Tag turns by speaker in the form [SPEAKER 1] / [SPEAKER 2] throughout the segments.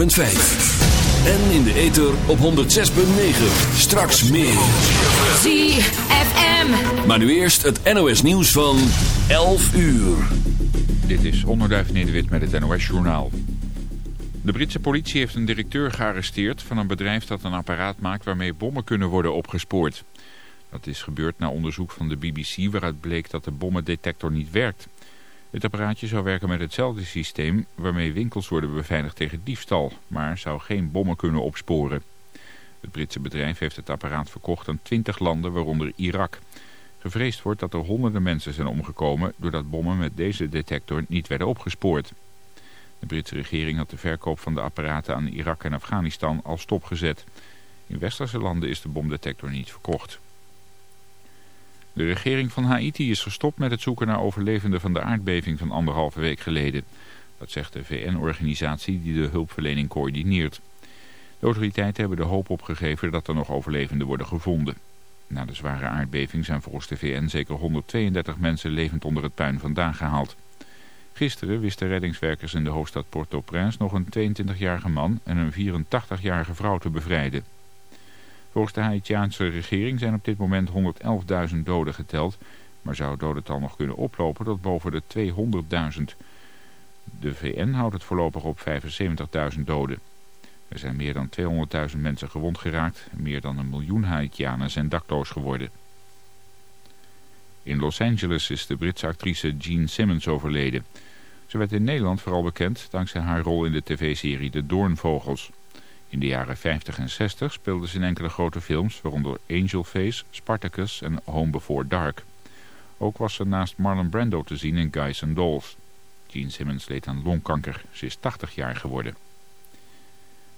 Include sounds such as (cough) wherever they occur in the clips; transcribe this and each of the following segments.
[SPEAKER 1] En in de ether op 106.9. Straks meer.
[SPEAKER 2] ZFM.
[SPEAKER 1] Maar nu eerst het NOS nieuws van 11 uur.
[SPEAKER 3] Dit is Onderduif Nederwit met het NOS Journaal. De Britse politie heeft een directeur gearresteerd van een bedrijf dat een apparaat maakt waarmee bommen kunnen worden opgespoord. Dat is gebeurd na onderzoek van de BBC waaruit bleek dat de bommendetector niet werkt. Het apparaatje zou werken met hetzelfde systeem waarmee winkels worden beveiligd tegen diefstal, maar zou geen bommen kunnen opsporen. Het Britse bedrijf heeft het apparaat verkocht aan 20 landen, waaronder Irak. Gevreesd wordt dat er honderden mensen zijn omgekomen doordat bommen met deze detector niet werden opgespoord. De Britse regering had de verkoop van de apparaten aan Irak en Afghanistan al stopgezet. In westerse landen is de bomdetector niet verkocht. De regering van Haiti is gestopt met het zoeken naar overlevenden van de aardbeving van anderhalve week geleden. Dat zegt de VN-organisatie die de hulpverlening coördineert. De autoriteiten hebben de hoop opgegeven dat er nog overlevenden worden gevonden. Na de zware aardbeving zijn volgens de VN zeker 132 mensen levend onder het puin vandaan gehaald. Gisteren wisten reddingswerkers in de hoofdstad Port-au-Prince nog een 22-jarige man en een 84-jarige vrouw te bevrijden. Volgens de Haitiaanse regering zijn op dit moment 111.000 doden geteld, maar zou het dodental nog kunnen oplopen tot boven de 200.000. De VN houdt het voorlopig op 75.000 doden. Er zijn meer dan 200.000 mensen gewond geraakt meer dan een miljoen Haitianen zijn dakloos geworden. In Los Angeles is de Britse actrice Jean Simmons overleden. Ze werd in Nederland vooral bekend dankzij haar rol in de tv-serie De Doornvogels. In de jaren 50 en 60 speelde ze in enkele grote films, waaronder Angel Face, Spartacus en Home Before Dark. Ook was ze naast Marlon Brando te zien in Guys and Dolls. Jean Simmons leed aan longkanker. Ze is 80 jaar geworden.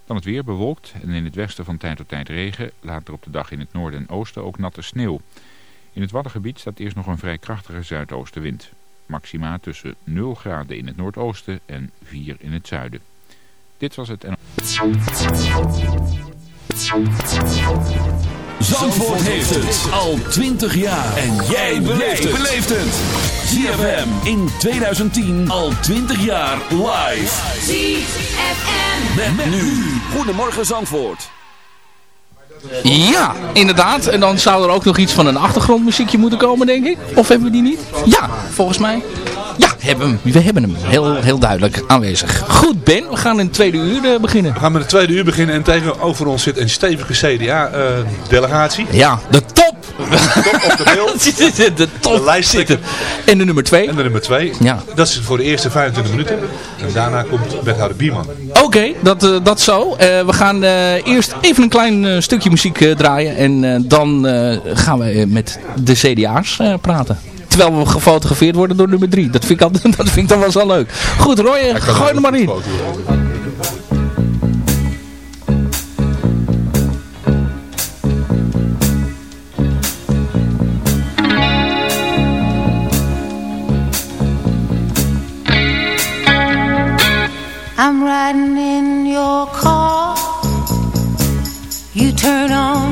[SPEAKER 3] Dan het weer bewolkt en in het westen van tijd tot tijd regen. Later op de dag in het noorden en oosten ook natte sneeuw. In het Waddengebied staat eerst nog een vrij krachtige zuidoostenwind. Maxima tussen 0 graden in het noordoosten en 4 in het zuiden. Dit was het...
[SPEAKER 1] Zandvoort heeft het al 20 jaar. En jij beleeft het. ZFM in 2010 al 20 jaar live.
[SPEAKER 2] ZFM.
[SPEAKER 1] Met, nu. Goedemorgen Zandvoort.
[SPEAKER 4] Ja, inderdaad. En dan zou er ook nog iets van een achtergrondmuziekje moeten komen, denk ik. Of hebben we die niet? Ja, volgens mij. Ja, hebben we hebben hem. Heel, heel duidelijk aanwezig. Goed, Ben. We gaan in het tweede uur uh, beginnen.
[SPEAKER 5] We gaan met het tweede uur beginnen. En tegenover ons zit een stevige CDA-delegatie.
[SPEAKER 4] Uh, ja, de top.
[SPEAKER 5] top op de beeld. (laughs)
[SPEAKER 4] de top
[SPEAKER 5] de lijst
[SPEAKER 4] zitten. En de nummer twee.
[SPEAKER 5] En de nummer twee.
[SPEAKER 4] Ja.
[SPEAKER 5] Dat is voor de eerste 25 minuten. En daarna komt wethouder Bierman.
[SPEAKER 4] Oké, okay, dat, uh, dat zo. we gaan eerst even een klein stukje muziek draaien. En dan gaan we met de CDA's praten. Terwijl we gefotografeerd worden door nummer 3. Dat vind ik, altijd, (laughs) dat vind ik dan wel zo leuk. Goed, Roy, gooi er maar in.
[SPEAKER 6] I'm riding in your car You turn on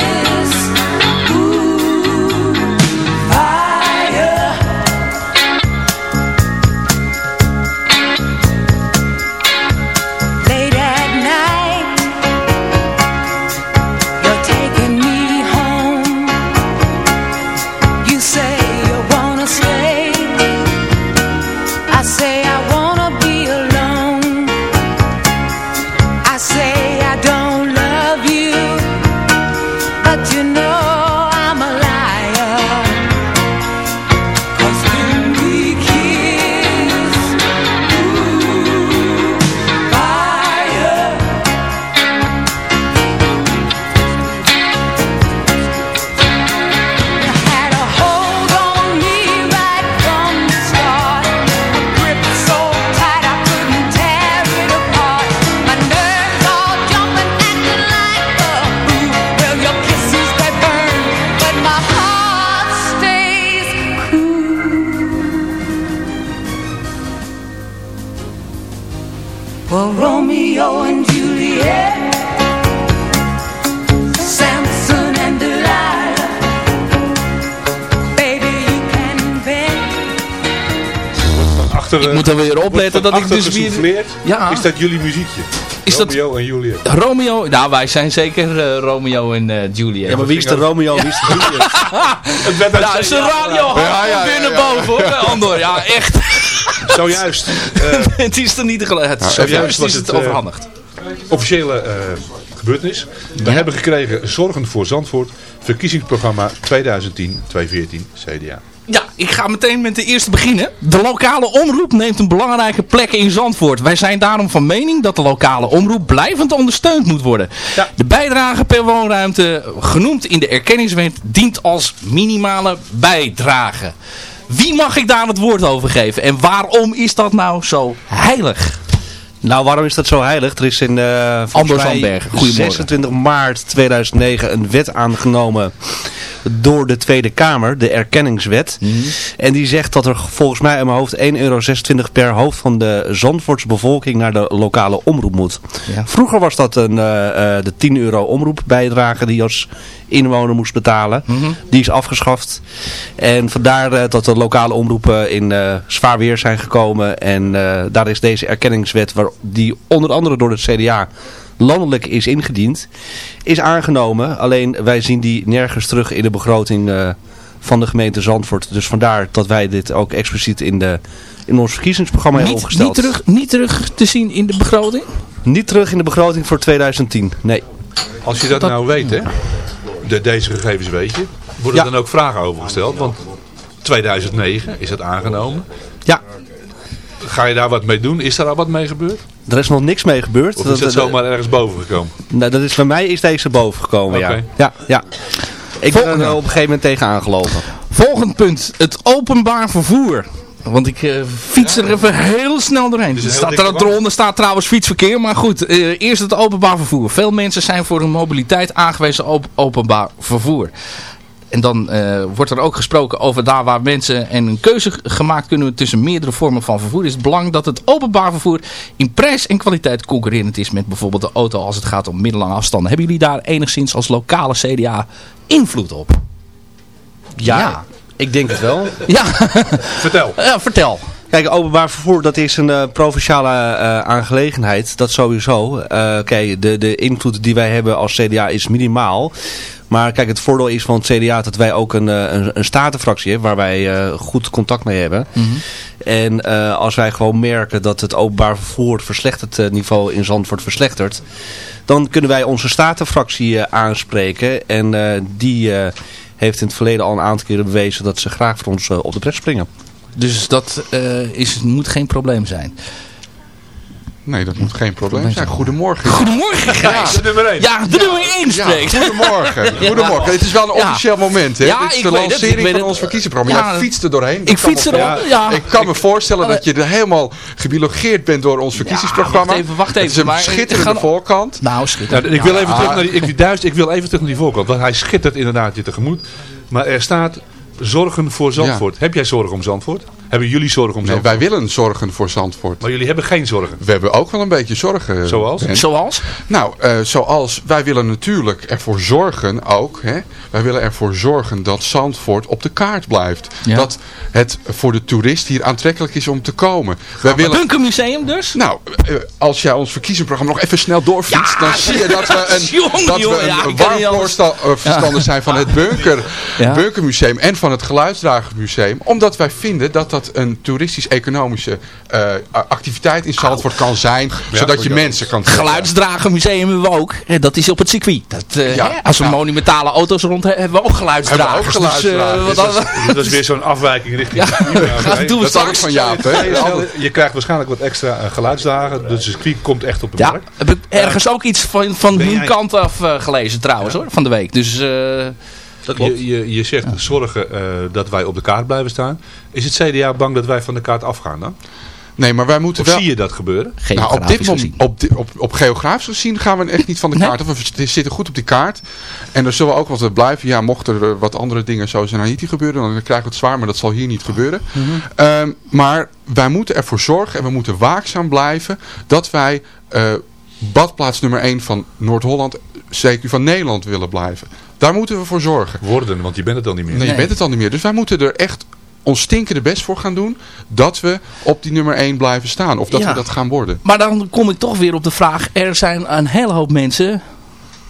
[SPEAKER 5] Achter,
[SPEAKER 4] Ik moet er weer opletten dat ik dus weer... Ja.
[SPEAKER 5] Is dat jullie muziekje?
[SPEAKER 4] Is dat-
[SPEAKER 5] Romeo en Juliet.
[SPEAKER 4] Romeo, nou wij zijn zeker eh, Romeo en eh Juliet.
[SPEAKER 7] Ja, maar wie is de Romeo, wie is de Juliet? (laughs)
[SPEAKER 5] Het werd
[SPEAKER 4] Ja, is de radio
[SPEAKER 8] Ja, ja, ja,
[SPEAKER 4] binnen
[SPEAKER 8] ja.
[SPEAKER 4] boven hoor, (laughs) Andor. Ja, echt.
[SPEAKER 5] Zojuist. (laughs) eh,
[SPEAKER 4] het is er niet te geluid.
[SPEAKER 5] zojuist was
[SPEAKER 4] is het
[SPEAKER 5] het, eh,
[SPEAKER 4] overhandigd.
[SPEAKER 5] officiële eh, gebeurtenis. We hebben gekregen Zorgen voor Zandvoort. Verkiezingsprogramma 2010-2014 CDA.
[SPEAKER 4] Ja, ik ga meteen met de eerste beginnen. De lokale omroep neemt een belangrijke plek in Zandvoort. Wij zijn daarom van mening dat de lokale omroep blijvend ondersteund moet worden.
[SPEAKER 5] Ja.
[SPEAKER 4] De bijdrage per woonruimte, genoemd in de erkenningswet, dient als minimale bijdrage. Wie mag ik daar het woord over geven? En waarom is dat nou zo heilig?
[SPEAKER 7] Nou, waarom is dat zo heilig? Er is in eh volgens
[SPEAKER 4] Andor
[SPEAKER 7] mij
[SPEAKER 4] Zandbergen, goedemorgen.
[SPEAKER 7] 26 maart 2009 een wet aangenomen door de Tweede Kamer, de erkenningswet.
[SPEAKER 4] Mhm.
[SPEAKER 7] En die zegt dat er volgens mij in mijn hoofd 1,26 euro per hoofd van de Zandvoortse bevolking naar de lokale omroep moet.
[SPEAKER 4] Ja.
[SPEAKER 7] Vroeger was dat een, eh, eh, de 10 euro omroepbijdrage die als inwoner moest betalen.
[SPEAKER 4] Mhm.
[SPEAKER 7] Die is afgeschaft. En vandaar eh, dat de lokale omroepen in eh, zwaar weer zijn gekomen. En eh, daar is deze erkenningswet, waar, die onder andere door het CDA landelijk is ingediend, is aangenomen. Alleen wij zien die nergens terug in de begroting eh, van de gemeente Zandvoort. Dus vandaar dat wij dit ook expliciet in, de, in ons verkiezingsprogramma hebben opgesteld.
[SPEAKER 4] niet, terug, niet terug te zien in de begroting?
[SPEAKER 7] Niet terug in de begroting voor 2010. Nee.
[SPEAKER 5] Als je dat, nou weet, hè, de, deze gegevens weet je, worden
[SPEAKER 7] Ja.
[SPEAKER 5] er dan ook vragen over gesteld? Want 2009 is dat aangenomen.
[SPEAKER 7] Ja,
[SPEAKER 5] Ga je daar wat mee doen? Is daar al wat mee gebeurd?
[SPEAKER 7] er is nog niks mee gebeurd.
[SPEAKER 5] Of is dat zomaar ergens boven gekomen?
[SPEAKER 7] Nou, dat is, bij mij is deze boven gekomen, ja.
[SPEAKER 5] Oké.
[SPEAKER 7] ja. Ja, Ik ben er op een gegeven moment tegen aangelopen.
[SPEAKER 4] Volgend punt. Het openbaar vervoer. Want ik eh, fiets er even heel snel doorheen.
[SPEAKER 5] Dus
[SPEAKER 4] Er
[SPEAKER 5] een
[SPEAKER 4] staat er, eronder staat trouwens fietsverkeer. Maar goed, eh, eerst het openbaar vervoer. Veel mensen zijn voor hun mobiliteit aangewezen op openbaar vervoer. En dan eh, wordt er ook gesproken over daar waar mensen en een keuze gemaakt kunnen tussen meerdere vormen van vervoer. Is het belang dat het openbaar vervoer in prijs en kwaliteit concurrerend is met bijvoorbeeld de auto als het gaat om middellange afstanden. Hebben jullie daar enigszins als lokale CDA invloed op?
[SPEAKER 7] Ja,
[SPEAKER 4] Ja.
[SPEAKER 7] Ik denk het wel. (laughs)
[SPEAKER 4] Ja,
[SPEAKER 5] Vertel. (laughs)
[SPEAKER 4] ja vertel.
[SPEAKER 7] Kijk, openbaar vervoer, dat is een eh, provinciale eh, aangelegenheid. Dat sowieso. Eh, kijk, de, de invloed die wij hebben als CDA is minimaal. Maar kijk, het voordeel is van het CDA dat wij ook een, een, een statenfractie hebben. Waar wij eh, goed contact mee hebben. En eh, als wij gewoon merken dat het openbaar vervoer het verslechterd niveau in Zandvoort verslechtert. Dan kunnen wij onze statenfractie aanspreken. En eh, die eh, heeft in het verleden al een aantal keren bewezen dat ze graag voor ons eh, op de pret springen.
[SPEAKER 4] Dus dat eh, is, moet geen probleem zijn.
[SPEAKER 8] Nee, dat moet geen probleem zijn. Goedemorgen.
[SPEAKER 4] Goedemorgen Gijs.
[SPEAKER 5] De nummer 1.
[SPEAKER 4] Ja, de nummer 1
[SPEAKER 8] Ja,
[SPEAKER 4] spreekt.
[SPEAKER 8] goedemorgen. (laughs) Goedemorgen. Het is wel een
[SPEAKER 4] Ja.
[SPEAKER 8] officieel moment, hè?
[SPEAKER 4] Ja,
[SPEAKER 8] Dit is
[SPEAKER 4] ik
[SPEAKER 8] de
[SPEAKER 4] weet het, ik
[SPEAKER 8] lancering
[SPEAKER 4] weet
[SPEAKER 8] van
[SPEAKER 4] het.
[SPEAKER 8] ons verkiezingsprogramma.
[SPEAKER 4] Ja.
[SPEAKER 8] Jij fietst er doorheen.
[SPEAKER 4] Ik fiets
[SPEAKER 8] voor-
[SPEAKER 4] ja.
[SPEAKER 8] Ik kan me voorstellen dat je er helemaal gebiologeerd bent door ons verkiezingsprogramma.
[SPEAKER 4] wacht even, wacht
[SPEAKER 8] Het is
[SPEAKER 4] even,
[SPEAKER 8] een
[SPEAKER 4] maar-
[SPEAKER 8] schitterende voorkant.
[SPEAKER 4] Nou, schitterend.
[SPEAKER 5] Nou, ik wil even terug naar die, ik, duist, ik wil even terug naar die voorkant. Want hij schittert inderdaad je tegemoet. Maar er staat zorgen voor Zandvoort. Heb jij zorgen om Zandvoort? Hebben jullie zorgen om
[SPEAKER 8] Nee,
[SPEAKER 5] Zandvoort?
[SPEAKER 8] wij willen zorgen voor Zandvoort.
[SPEAKER 5] Maar jullie hebben geen zorgen.
[SPEAKER 8] We hebben ook wel een beetje zorgen.
[SPEAKER 5] Zoals?
[SPEAKER 8] Ben.
[SPEAKER 4] Zoals?
[SPEAKER 8] Nou, eh, zoals wij willen natuurlijk ervoor zorgen ook. Hè, wij willen ervoor zorgen dat Zandvoort op de kaart blijft.
[SPEAKER 4] Ja.
[SPEAKER 8] Dat het voor de toerist hier aantrekkelijk is om te komen. Wij willen...
[SPEAKER 4] Bunkermuseum dus?
[SPEAKER 8] Nou, eh, als jij ons verkiezingsprogramma nog even snel doorfietst,
[SPEAKER 4] Ja,
[SPEAKER 8] dan zie je dat we (laughs) een,
[SPEAKER 4] jongen,
[SPEAKER 8] dat we een,
[SPEAKER 4] ja,
[SPEAKER 8] warm eh, verstander zijn van het bunker,
[SPEAKER 4] Ja.
[SPEAKER 8] Bunkermuseum en van het Geluidsdragermuseum. Omdat wij vinden dat dat een toeristisch-economische eh, activiteit in Zandvoort kan zijn, zodat je mensen kan trekken.
[SPEAKER 4] Geluidsdragermuseum hebben we ook. Eh, Dat is op het circuit. Dat, eh,
[SPEAKER 8] Ja,
[SPEAKER 4] hè, als we monumentale auto's rond hebben, hebben we ook geluidsdragers.
[SPEAKER 8] Hebben we ook
[SPEAKER 4] Dus,
[SPEAKER 5] Dat is weer zo'n afwijking richting... Ja, (laughs)
[SPEAKER 4] dat doen we straks.
[SPEAKER 8] van Jaap, hè?
[SPEAKER 5] Je krijgt waarschijnlijk wat extra geluidsdagen. Dus het circuit komt echt op de
[SPEAKER 4] Ja,
[SPEAKER 5] markt.
[SPEAKER 4] heb ik ergens ook iets van, van hun
[SPEAKER 5] jij-
[SPEAKER 4] kant af gelezen trouwens hoor, van de week. Dus eh, dat klopt.
[SPEAKER 5] Je, je, je zegt zorgen eh, dat wij op de kaart blijven staan. Is het CDA bang dat wij van de kaart afgaan dan?
[SPEAKER 8] Nee, maar wij moeten
[SPEAKER 5] Of
[SPEAKER 8] wel...
[SPEAKER 5] zie je dat gebeuren?
[SPEAKER 8] Nou, op
[SPEAKER 4] Geografisch
[SPEAKER 8] dit moment,
[SPEAKER 4] gezien.
[SPEAKER 8] op, di- op, op geografisch gezien gaan we echt niet van de
[SPEAKER 4] Nee.
[SPEAKER 8] kaart. af. We zitten goed op die kaart. En er zullen ook wat blijven. Ja, mocht er eh, wat andere dingen zoals in Haiti gebeuren, dan krijgen we het zwaar. Maar dat zal hier niet gebeuren.
[SPEAKER 4] Mhm.
[SPEAKER 8] Ehm, maar wij moeten ervoor zorgen en we moeten waakzaam blijven dat wij eh, badplaats nummer 1 van Noord-Holland, zeker van Nederland willen blijven. Daar moeten we voor zorgen.
[SPEAKER 5] Worden, want je bent het dan niet meer.
[SPEAKER 8] Nee, je bent het dan niet meer. Dus wij moeten er echt ons stinkende best voor gaan doen dat we op die nummer 1 blijven staan. Of dat
[SPEAKER 4] Ja.
[SPEAKER 8] we dat gaan worden.
[SPEAKER 4] Maar dan kom ik toch weer op de vraag. Er zijn een hele hoop mensen.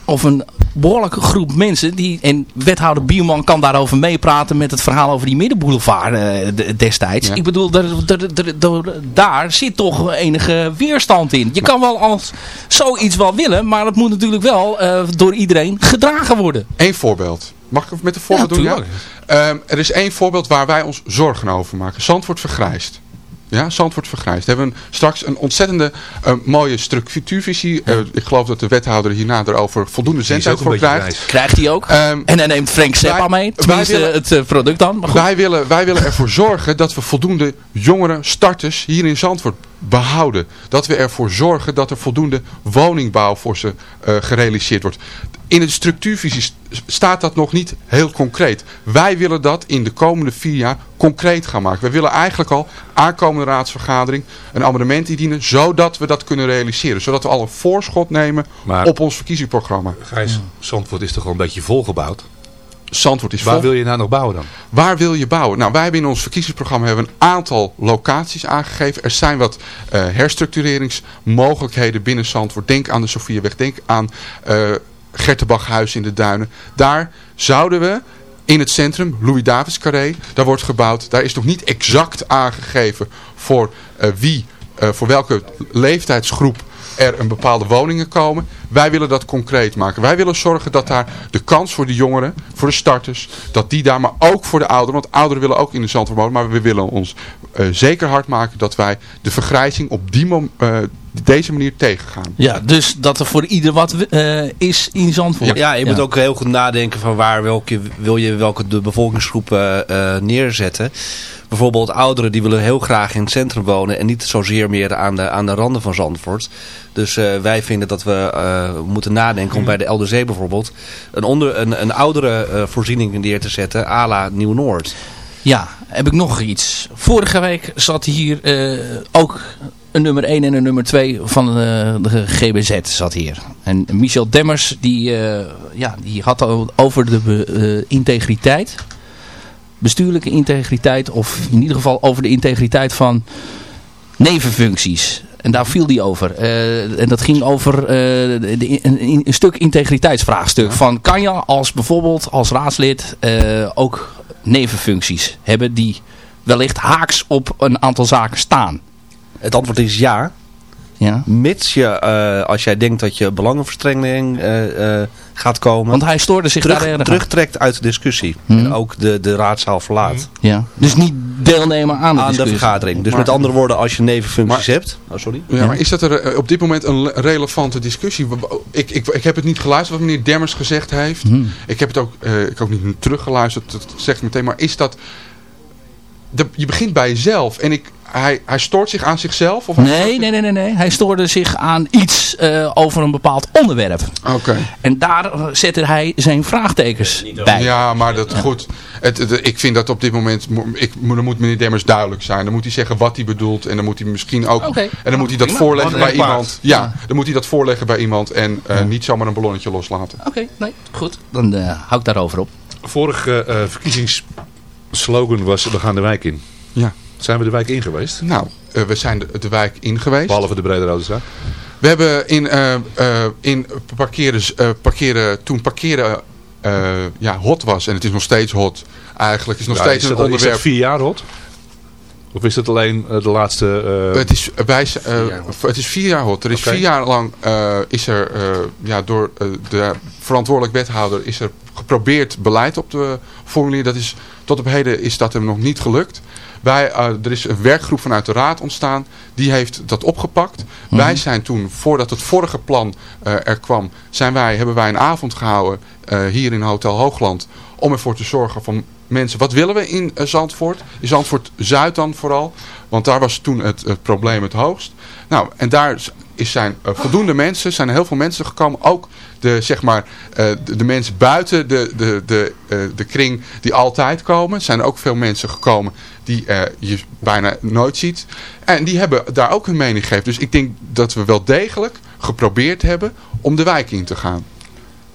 [SPEAKER 4] Of een behoorlijke groep mensen. Die, en wethouder Bierman kan daarover meepraten. Met het verhaal over die middenboulevard eh, de- destijds.
[SPEAKER 8] Ja.
[SPEAKER 4] Ik bedoel, daar, daar, daar- daar- daar zit toch enige weerstand in. Je kan wel als zoiets wel willen. Maar het moet natuurlijk wel eh, door iedereen gedragen worden.
[SPEAKER 8] Eén voorbeeld. Mag ik met een voorbeeld
[SPEAKER 4] Ja,
[SPEAKER 8] doen? Ja? Ehm, er is één voorbeeld waar wij ons zorgen over maken. Zandvoort vergrijst. Ja, Zandvoort vergrijst. We hebben straks een ontzettende eh, mooie structuurvisie. Eh, ik geloof dat de wethouder hierna erover voldoende zendtijd
[SPEAKER 5] een
[SPEAKER 8] voor krijgt.
[SPEAKER 5] grijs.
[SPEAKER 4] Krijgt hij ook.
[SPEAKER 8] Ehm,
[SPEAKER 4] en hij neemt Frank Zappa mee.
[SPEAKER 8] wij
[SPEAKER 4] Tenminste
[SPEAKER 8] willen-
[SPEAKER 4] het eh, product dan. Maar goed.
[SPEAKER 8] Wij willen, wij willen ervoor zorgen dat we voldoende jongeren, starters hier in Zandvoort behouden. Dat we ervoor zorgen dat er voldoende woningbouw voor ze eh, gerealiseerd wordt. In de structuurvisie st- staat dat nog niet heel concreet. Wij willen dat in de komende vier jaar concreet gaan maken. We willen eigenlijk al aankomende raadsvergadering een amendement indienen, zodat we dat kunnen realiseren. Zodat we al een voorschot nemen
[SPEAKER 5] Maar-
[SPEAKER 8] op ons verkiezingsprogramma.
[SPEAKER 5] Gijs, Zandvoort is toch wel een beetje volgebouwd?
[SPEAKER 8] Zandvoort is
[SPEAKER 5] Waar
[SPEAKER 8] vol.
[SPEAKER 5] wil je nou nog bouwen dan?
[SPEAKER 8] Waar wil je bouwen? Nou, wij hebben in ons verkiezingsprogramma hebben een aantal locaties aangegeven. Er zijn wat eh, herstructureringsmogelijkheden binnen Zandvoort. Denk aan de Sofieweg, denk aan eh Gertenbachhuis in de Duinen. Daar zouden we in het centrum, Louis Davids Carré, daar wordt gebouwd. Daar is nog niet exact aangegeven voor eh, wie, voor welke leeftijdsgroep er een bepaalde woningen komen. Wij willen dat concreet maken. Wij willen zorgen dat daar de kans voor de jongeren, voor de starters, dat die daar, maar ook voor de ouderen, want ouderen willen ook in de Zandvoort wonen, maar we willen ons eh, zeker hard maken dat wij de vergrijzing op die eh, deze manier tegengaan.
[SPEAKER 4] Ja, dus dat er voor ieder wat eh, is in Zandvoort.
[SPEAKER 7] Ja, je moet ook heel goed nadenken van waar welke, wil je welke de bevolkingsgroepen eh, neerzetten. Bijvoorbeeld ouderen die willen heel graag in het centrum wonen en niet zozeer meer aan de, aan de randen van Zandvoort. Dus eh, wij vinden dat we eh, moeten nadenken om bij de Elderzee bijvoorbeeld een, onder, een, een oudere eh, voorziening neer te zetten, à la Nieuw-Noord.
[SPEAKER 4] Ja, heb ik nog iets. Vorige week zat hier eh, ook een nummer 1 en een nummer 2 van eh, de GBZ zat hier. En Michel Demmers die, eh, ja, die had over de be- eh, integriteit. Bestuurlijke integriteit of in ieder geval over de integriteit van nevenfuncties. En daar viel die over. En dat ging over de, de- een, een stuk integriteitsvraagstuk. Van kan je als bijvoorbeeld als raadslid ook nevenfuncties hebben die wellicht haaks op een aantal zaken staan?
[SPEAKER 7] Het antwoord is ja.
[SPEAKER 4] Ja.
[SPEAKER 7] Mits je, eh, als jij denkt dat je belangenverstrengeling eh, eh, gaat komen,
[SPEAKER 4] Want hij stoorde zich daar
[SPEAKER 7] terug,
[SPEAKER 4] erg aan.
[SPEAKER 7] terugtrekt uit de discussie.
[SPEAKER 4] Mhm.
[SPEAKER 7] En ook de, de raadzaal verlaat.
[SPEAKER 4] Ja. Dus niet deelnemen aan de
[SPEAKER 7] Aan de vergadering. Dus
[SPEAKER 8] Maar-
[SPEAKER 7] met andere woorden, als je nevenfuncties
[SPEAKER 8] Maar-
[SPEAKER 7] hebt... Oh, sorry.
[SPEAKER 8] Ja, maar is dat er op dit moment een le- relevante discussie? Ik, ik, ik heb het niet geluisterd wat meneer Demmers gezegd heeft.
[SPEAKER 4] Hmm.
[SPEAKER 8] Ik heb het ook, eh, ik ook niet teruggeluisterd, dat zegt meteen. Maar is dat... De, je begint bij jezelf en ik, hij, hij stoort zich aan zichzelf? Of
[SPEAKER 4] Nee, nee, nee, nee, nee. Hij stoorde zich aan iets eh, over een bepaald onderwerp.
[SPEAKER 8] Oké.
[SPEAKER 4] En daar zette hij zijn vraagtekens bij.
[SPEAKER 8] Ja, maar dat goed. Het, het- ik vind dat op dit moment, mo- ik, dan moet meneer Demmers duidelijk zijn. Dan moet hij zeggen wat hij bedoelt en dan moet hij misschien ook, en dan moet hij dat
[SPEAKER 4] Prima.
[SPEAKER 8] voorleggen bij
[SPEAKER 5] paard.
[SPEAKER 8] iemand. Ja, dan moet hij dat voorleggen bij iemand en eh, niet zomaar een ballonnetje loslaten.
[SPEAKER 4] Oké, nee, goed. Dan eh, hou ik daarover op.
[SPEAKER 5] Vorige eh verkiezingsslogan was we gaan de wijk in.
[SPEAKER 8] Ja.
[SPEAKER 5] Zijn we de wijk in geweest?
[SPEAKER 8] Nou, eh, we zijn de, de wijk in geweest.
[SPEAKER 5] Behalve de Brede Rode Straat.
[SPEAKER 8] We hebben in, eh, eh, in parkeren, parkeren, toen parkeren ja, hot was, en het is nog steeds hot, eigenlijk is nog
[SPEAKER 5] Ja,
[SPEAKER 8] steeds
[SPEAKER 5] is
[SPEAKER 8] een
[SPEAKER 5] dat, is
[SPEAKER 8] onderwerp.
[SPEAKER 5] vier jaar hot? Of is het alleen de laatste...
[SPEAKER 8] Het is, eh, het is vier jaar hot. Er is vier jaar lang is er ja, door de verantwoordelijk wethouder is er geprobeerd beleid op te formuleren. Dat is, tot op heden is dat hem nog niet gelukt. Wij, eh, er is een werkgroep vanuit de raad ontstaan. Die heeft dat opgepakt. Wij zijn toen, voordat het vorige plan eh, er kwam, zijn wij, hebben wij een avond gehouden eh, hier in Hotel Hoogland. Om ervoor te zorgen van mensen, wat willen we in Zandvoort? In Zandvoort Zuid dan vooral. Want daar was toen het, het probleem het hoogst. Nou, en daar is zijn voldoende mensen, zijn heel veel mensen gekomen. Ook de, zeg maar, de, de mensen buiten de, de, de, de kring die altijd komen. Zijn ook veel mensen gekomen die eh, je bijna nooit ziet. En die hebben daar ook hun mening gegeven. Dus ik denk dat we wel degelijk geprobeerd hebben om de wijk in te gaan.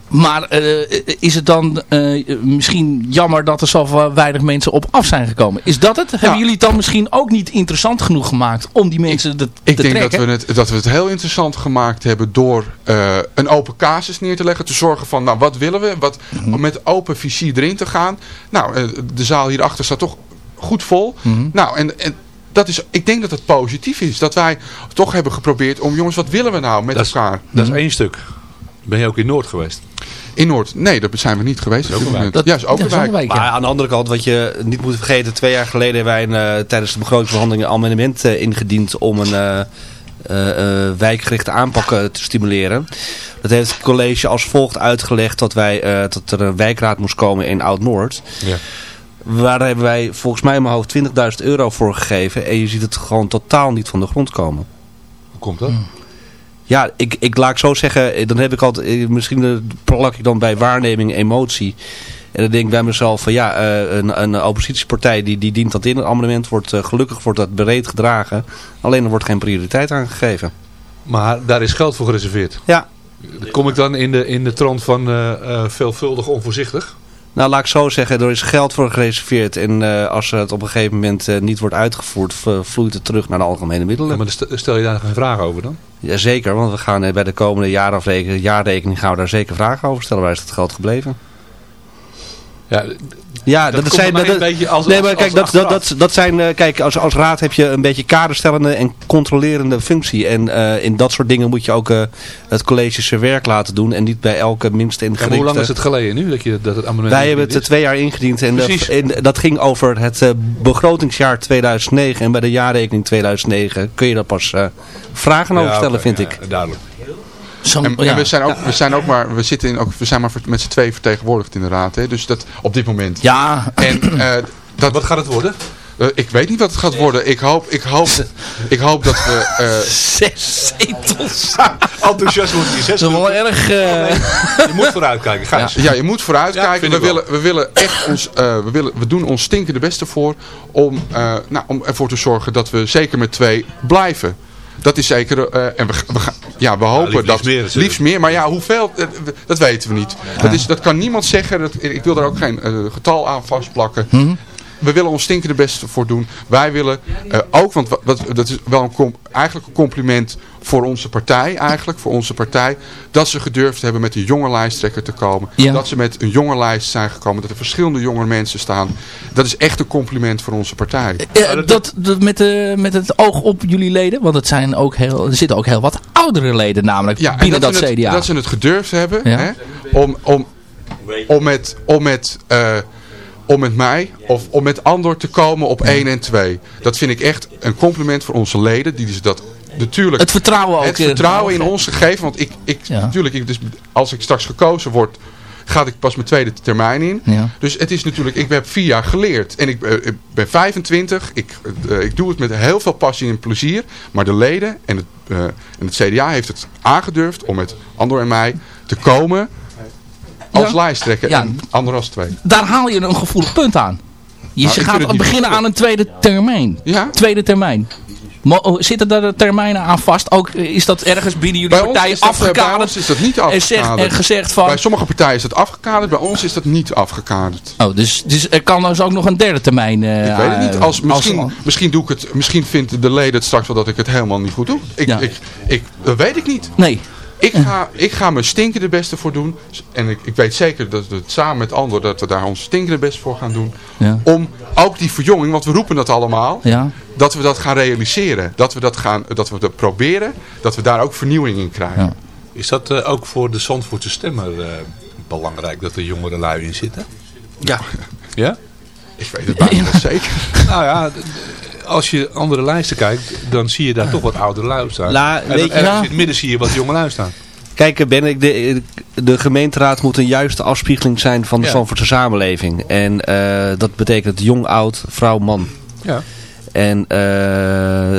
[SPEAKER 4] Maar eh, is het dan eh, misschien jammer dat er zo weinig mensen op af zijn gekomen? Is dat het? Hebben jullie het dan misschien ook niet interessant genoeg gemaakt om die mensen
[SPEAKER 8] ik,
[SPEAKER 4] te,
[SPEAKER 8] ik
[SPEAKER 4] te
[SPEAKER 8] denk
[SPEAKER 4] trekken?
[SPEAKER 8] dat we, het, dat we het heel interessant gemaakt hebben door uh, een open casus neer te leggen. Te zorgen van, nou wat willen we? Wat,
[SPEAKER 4] Mhm.
[SPEAKER 8] Om met open visie erin te gaan. Nou, de zaal hierachter staat toch goed vol.
[SPEAKER 4] Mhm.
[SPEAKER 8] Nou, en, en dat is, ik denk dat het positief is. Dat wij toch hebben geprobeerd om, jongens, wat willen we nou met
[SPEAKER 5] Dat is-
[SPEAKER 8] elkaar?
[SPEAKER 5] Dat is één stuk. Ben je ook in Noord geweest?
[SPEAKER 8] In Noord, nee, dat zijn we niet geweest.
[SPEAKER 5] ook een wijk.
[SPEAKER 8] Dat, ja, is ook
[SPEAKER 4] dat
[SPEAKER 8] een
[SPEAKER 4] is
[SPEAKER 8] wijk.
[SPEAKER 4] wijk,
[SPEAKER 7] Maar aan de andere kant, wat je niet moet vergeten, twee jaar geleden hebben wij een, eh, tijdens de begrotingsverhandelingen een amendement eh, ingediend om een eh, wijkgerichte aanpak te stimuleren. Dat heeft het college als volgt uitgelegd dat, wij, eh, dat er een wijkraad moest komen in Oud-Noord.
[SPEAKER 5] Ja.
[SPEAKER 7] Waar hebben wij volgens mij in mijn hoofd 20.000 euro voor gegeven en je ziet het gewoon totaal niet van de grond komen.
[SPEAKER 5] Hoe komt dat?
[SPEAKER 7] Ja, ik, ik laat ik zo zeggen, eh, dan heb ik altijd, eh, misschien eh, plak ik dan bij waarneming emotie. En dan denk ik bij mezelf van ja, een, een oppositiepartij die, die dient dat in. Het amendement wordt gelukkig wordt dat breed gedragen. Alleen er wordt geen prioriteit aan gegeven.
[SPEAKER 5] Maar daar is geld voor gereserveerd.
[SPEAKER 7] Ja,
[SPEAKER 5] Kom ik dan in de, in de trant van veelvuldig onvoorzichtig?
[SPEAKER 7] Nou laat ik zo zeggen, er is geld voor gereserveerd. En eh, als het op een gegeven moment eh, niet wordt uitgevoerd, vloeit het terug naar de algemene
[SPEAKER 5] Ja,
[SPEAKER 7] middelen.
[SPEAKER 5] maar stel- je daar geen vragen over dan?
[SPEAKER 7] Jazeker, want we gaan eh, bij de komende jaarrekening gaan we daar zeker vragen over stellen. Waar is het geld gebleven?
[SPEAKER 5] Ja,
[SPEAKER 7] Ja,
[SPEAKER 5] dat,
[SPEAKER 7] zijn... dat-
[SPEAKER 5] een beetje als,
[SPEAKER 7] Nee, maar
[SPEAKER 5] als-
[SPEAKER 7] kijk,
[SPEAKER 5] als
[SPEAKER 7] dat, dat, dat, zijn, eh, kijk als, als raad heb je een beetje kaderstellende en controlerende functie. En eh, in dat soort dingen moet je ook eh, het college zijn werk laten doen en niet bij elke minste en
[SPEAKER 5] Ja, maar hoe lang is het geleden nu dat, je, dat het amendement
[SPEAKER 7] Wij hebben het twee jaar ingediend en,
[SPEAKER 5] Precies.
[SPEAKER 7] en dat ging over het begrotingsjaar 2009. En bij de jaarrekening 2009 kun je daar pas vragen over
[SPEAKER 5] Ja,
[SPEAKER 7] stellen,
[SPEAKER 5] oké,
[SPEAKER 7] vind
[SPEAKER 5] ja,
[SPEAKER 7] ik.
[SPEAKER 5] Duidelijk.
[SPEAKER 8] En, en
[SPEAKER 4] ja.
[SPEAKER 8] we, zijn ook, we zijn ook maar, we zitten in, ook, we zijn maar met z'n twee vertegenwoordigd in de raad. Hè? Dus dat op dit moment.
[SPEAKER 4] Ja,
[SPEAKER 8] En eh, dat,
[SPEAKER 5] Wat gaat het worden?
[SPEAKER 8] eh, ik weet niet wat het gaat worden. Ik hoop, ik hoop, ik hoop dat we... eh,
[SPEAKER 4] zes zetels.
[SPEAKER 5] Enthousiasme wordt die zes.
[SPEAKER 4] Dat is wel erg... eh,
[SPEAKER 5] Je moet vooruitkijken. Ga eens.
[SPEAKER 8] ja, je moet
[SPEAKER 5] Ja,
[SPEAKER 8] vooruitkijken.
[SPEAKER 5] vind
[SPEAKER 8] we,
[SPEAKER 5] wel.
[SPEAKER 8] willen, we willen echt ons, eh, we, willen, we doen ons stinkende beste voor om, eh, nou, om ervoor te zorgen dat we zeker met twee blijven. Dat is zeker, eh, en we, we, gaan, ja, we hopen
[SPEAKER 5] liefst
[SPEAKER 8] dat,
[SPEAKER 5] meer
[SPEAKER 8] liefst meer, maar ja, hoeveel, eh, dat weten we niet. Dat, is, dat kan niemand zeggen, dat, ik wil daar ook geen eh, getal aan vastplakken. We willen ons stinkende best voor doen. Wij willen eh, ook, want wat, dat is wel een eigenlijk een compliment voor onze partij, eigenlijk voor onze partij, dat ze gedurfd hebben met een jonge lijsttrekker te komen.
[SPEAKER 4] Ja.
[SPEAKER 8] Dat ze met een jonge lijst zijn gekomen, dat er verschillende jonge mensen staan. Dat is echt een compliment voor onze partij.
[SPEAKER 4] Ja, dat, dat met, de, met het oog op jullie leden, want het zijn ook heel, er zitten ook heel wat oudere leden namelijk
[SPEAKER 8] Ja,
[SPEAKER 4] binnen dat,
[SPEAKER 8] ze het,
[SPEAKER 4] CDA.
[SPEAKER 8] dat ze het gedurfd hebben
[SPEAKER 4] Ja.
[SPEAKER 8] hè, om, om, om, met, om, met, eh, om met mij of om met Andor te komen op 1 en 2. Dat vind ik echt een compliment voor onze leden. Die ze dat natuurlijk
[SPEAKER 4] het vertrouwen ook.
[SPEAKER 8] het
[SPEAKER 4] eh,
[SPEAKER 8] vertrouwen in ons gegeven. Want ik, ik
[SPEAKER 4] Ja.
[SPEAKER 8] natuurlijk, ik, dus, als ik straks gekozen word, ga ik pas mijn tweede termijn in.
[SPEAKER 4] Ja.
[SPEAKER 8] Dus het is natuurlijk, ik heb vier jaar geleerd. En ik, eh, ik ben 25. Ik, eh, ik doe het met heel veel passie en plezier. Maar de leden en het, en het CDA heeft het aangedurfd om met Andor en mij te komen als lijsttrekker.
[SPEAKER 4] Ja.
[SPEAKER 8] En Andor als twee.
[SPEAKER 4] Daar haal je een gevoelig punt aan. Je
[SPEAKER 8] Nou,
[SPEAKER 4] gaat beginnen aan een tweede termijn.
[SPEAKER 8] Ja.
[SPEAKER 4] Tweede termijn. Oh, Zitten daar de termijnen aan vast? Ook eh, is dat ergens binnen jullie
[SPEAKER 8] Bij ons,
[SPEAKER 4] partij
[SPEAKER 8] dat, eh, bij
[SPEAKER 4] afgekaderd?
[SPEAKER 8] ons is dat niet
[SPEAKER 4] en,
[SPEAKER 8] afgekaderd.
[SPEAKER 4] en gezegd van...
[SPEAKER 8] Bij sommige partijen is dat afgekaderd, bij ons is dat niet afgekaderd.
[SPEAKER 4] Oh, dus, dus er kan dus ook nog een derde termijn... eh,
[SPEAKER 8] Ik weet het niet. Als, misschien,
[SPEAKER 4] als-
[SPEAKER 8] misschien, doe ik het, misschien vindt de leden het straks wel dat ik het helemaal niet goed doe. Ik,
[SPEAKER 4] Ja.
[SPEAKER 8] ik, ik, dat weet ik niet.
[SPEAKER 4] nee.
[SPEAKER 8] Ik ga, ik ga mijn stinkende beste voor doen. En ik, ik weet zeker dat we het samen met anderen dat we daar ons stinkende best voor gaan doen.
[SPEAKER 4] Ja.
[SPEAKER 8] Om ook die verjonging, want we roepen dat allemaal,
[SPEAKER 4] Ja.
[SPEAKER 8] dat we dat gaan realiseren. Dat we dat, gaan, dat we dat proberen, dat we daar ook vernieuwing in krijgen.
[SPEAKER 4] Ja.
[SPEAKER 5] Is dat eh, ook voor de Zandvoortse stemmer eh, belangrijk dat er jongere lui in zitten?
[SPEAKER 8] Ja,
[SPEAKER 5] Ja?
[SPEAKER 8] ik weet het bijna zeker.
[SPEAKER 5] Nou ja, als je andere lijsten kijkt, dan zie je daar toch wat oudere lui staan.
[SPEAKER 7] La-
[SPEAKER 5] en
[SPEAKER 7] weet
[SPEAKER 5] dan
[SPEAKER 7] je-
[SPEAKER 4] Ja.
[SPEAKER 5] in het midden zie je wat jonge lui staan.
[SPEAKER 7] Kijk, eh, Ben, ik, de, de gemeenteraad moet een juiste afspiegeling zijn van de
[SPEAKER 5] Ja.
[SPEAKER 7] Zandvoortse samenleving. En eh, dat betekent jong, oud, vrouw, man.
[SPEAKER 5] Ja.
[SPEAKER 7] En eh,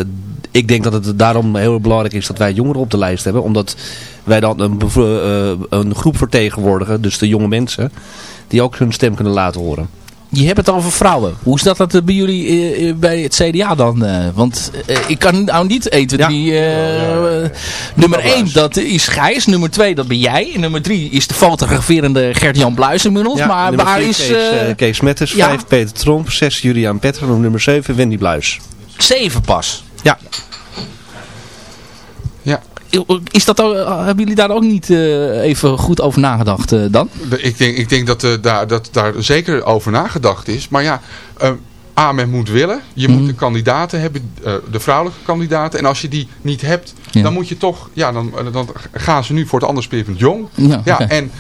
[SPEAKER 7] ik denk dat het daarom heel belangrijk is dat wij jongeren op de lijst hebben. Omdat wij dan een, eh, een groep vertegenwoordigen, dus de jonge mensen, die ook hun stem kunnen laten horen.
[SPEAKER 4] Je hebt het over vrouwen. Hoe is dat, dat bij jullie eh, eh, bij het CDA dan? eh? want ik kan nou niet 1, 2, 3... eh, nummer 1, dat is Gijs. Nummer 2, dat ben jij. En nummer 3 is de fotograferende Gert-Jan Bluis inmiddels.
[SPEAKER 7] Ja,
[SPEAKER 4] maar waar is...
[SPEAKER 7] Kees, Kees Metters,
[SPEAKER 4] ja.
[SPEAKER 7] 5 Peter Tromp, 6 Julian Petter en nummer 7 Wendy Bluis.
[SPEAKER 4] 7 pas?
[SPEAKER 7] Ja.
[SPEAKER 4] Is dat, ook- eh, hebben jullie daar ook niet eh, even goed over nagedacht eh, dan?
[SPEAKER 8] Ik denk, ik denk dat, eh, daar, dat daar zeker over nagedacht is. Maar ja, A, men moet willen. Je
[SPEAKER 4] Mhm.
[SPEAKER 8] moet de kandidaten hebben, eh, de vrouwelijke kandidaten. En als je die niet hebt,
[SPEAKER 4] Ja.
[SPEAKER 8] dan moet je toch... Ja, dan, dan gaan ze nu voor het andere speelpunt jong.
[SPEAKER 4] Ja,
[SPEAKER 8] en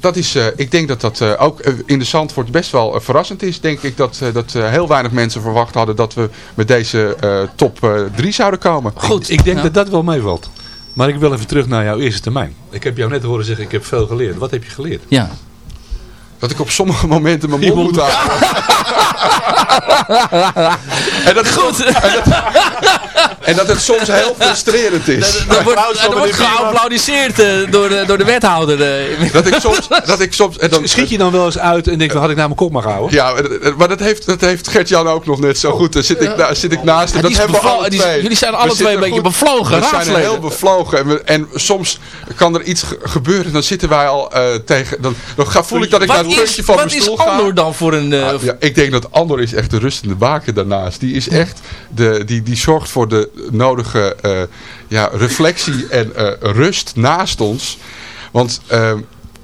[SPEAKER 8] dat is, eh, ik denk dat dat eh, ook eh, in de Zandvoort best wel verrassend is. Denk ik dat, eh, dat heel weinig mensen verwacht hadden dat we met deze eh, top 3 zouden komen.
[SPEAKER 5] Goed. Ik denk
[SPEAKER 4] Ja.
[SPEAKER 5] dat dat wel meevalt. Maar ik wil even terug naar jouw eerste termijn. Ik heb jou net horen zeggen, ik heb veel geleerd. Wat heb je geleerd?
[SPEAKER 4] Ja.
[SPEAKER 8] Dat ik op sommige momenten mijn mond moet houden. (laughs) en, dat is
[SPEAKER 4] Goed.
[SPEAKER 8] en, dat, en dat het soms heel frustrerend is.
[SPEAKER 4] Er wordt, er wordt geapplaudiseerd eh, door, de, door de wethouder. eh.
[SPEAKER 8] Dat ik soms... Dat ik soms en dan,
[SPEAKER 5] Schiet je dan wel eens uit en denk, van, had ik nou mijn kop maar gehouden?
[SPEAKER 8] Ja, maar dat heeft, dat heeft Gert-Jan ook nog net zo goed. Daar zit ik, zit ik naast hem.
[SPEAKER 4] Ja,
[SPEAKER 8] Dat
[SPEAKER 4] is
[SPEAKER 8] hebben we
[SPEAKER 4] bevlo-
[SPEAKER 8] alle
[SPEAKER 4] die is-
[SPEAKER 8] twee.
[SPEAKER 4] jullie zijn
[SPEAKER 8] We
[SPEAKER 4] alle twee een beetje
[SPEAKER 8] goed-
[SPEAKER 4] bevlogen
[SPEAKER 8] We zijn
[SPEAKER 4] raadsleden.
[SPEAKER 8] heel bevlogen. En, we- en soms kan er iets ge- gebeuren. Dan zitten wij al eh, tegen... Dan, dan ga, voel ik dat ik naar puntje van
[SPEAKER 4] wat
[SPEAKER 8] mijn
[SPEAKER 4] is
[SPEAKER 8] stoel.
[SPEAKER 4] Andor dan voor een... eh,
[SPEAKER 8] Ah, ja, ik denk dat Andor is echt de rustende baken daarnaast. Die is echt, de, die, die zorgt voor de nodige eh, ja, reflectie en eh, rust naast ons. Want eh,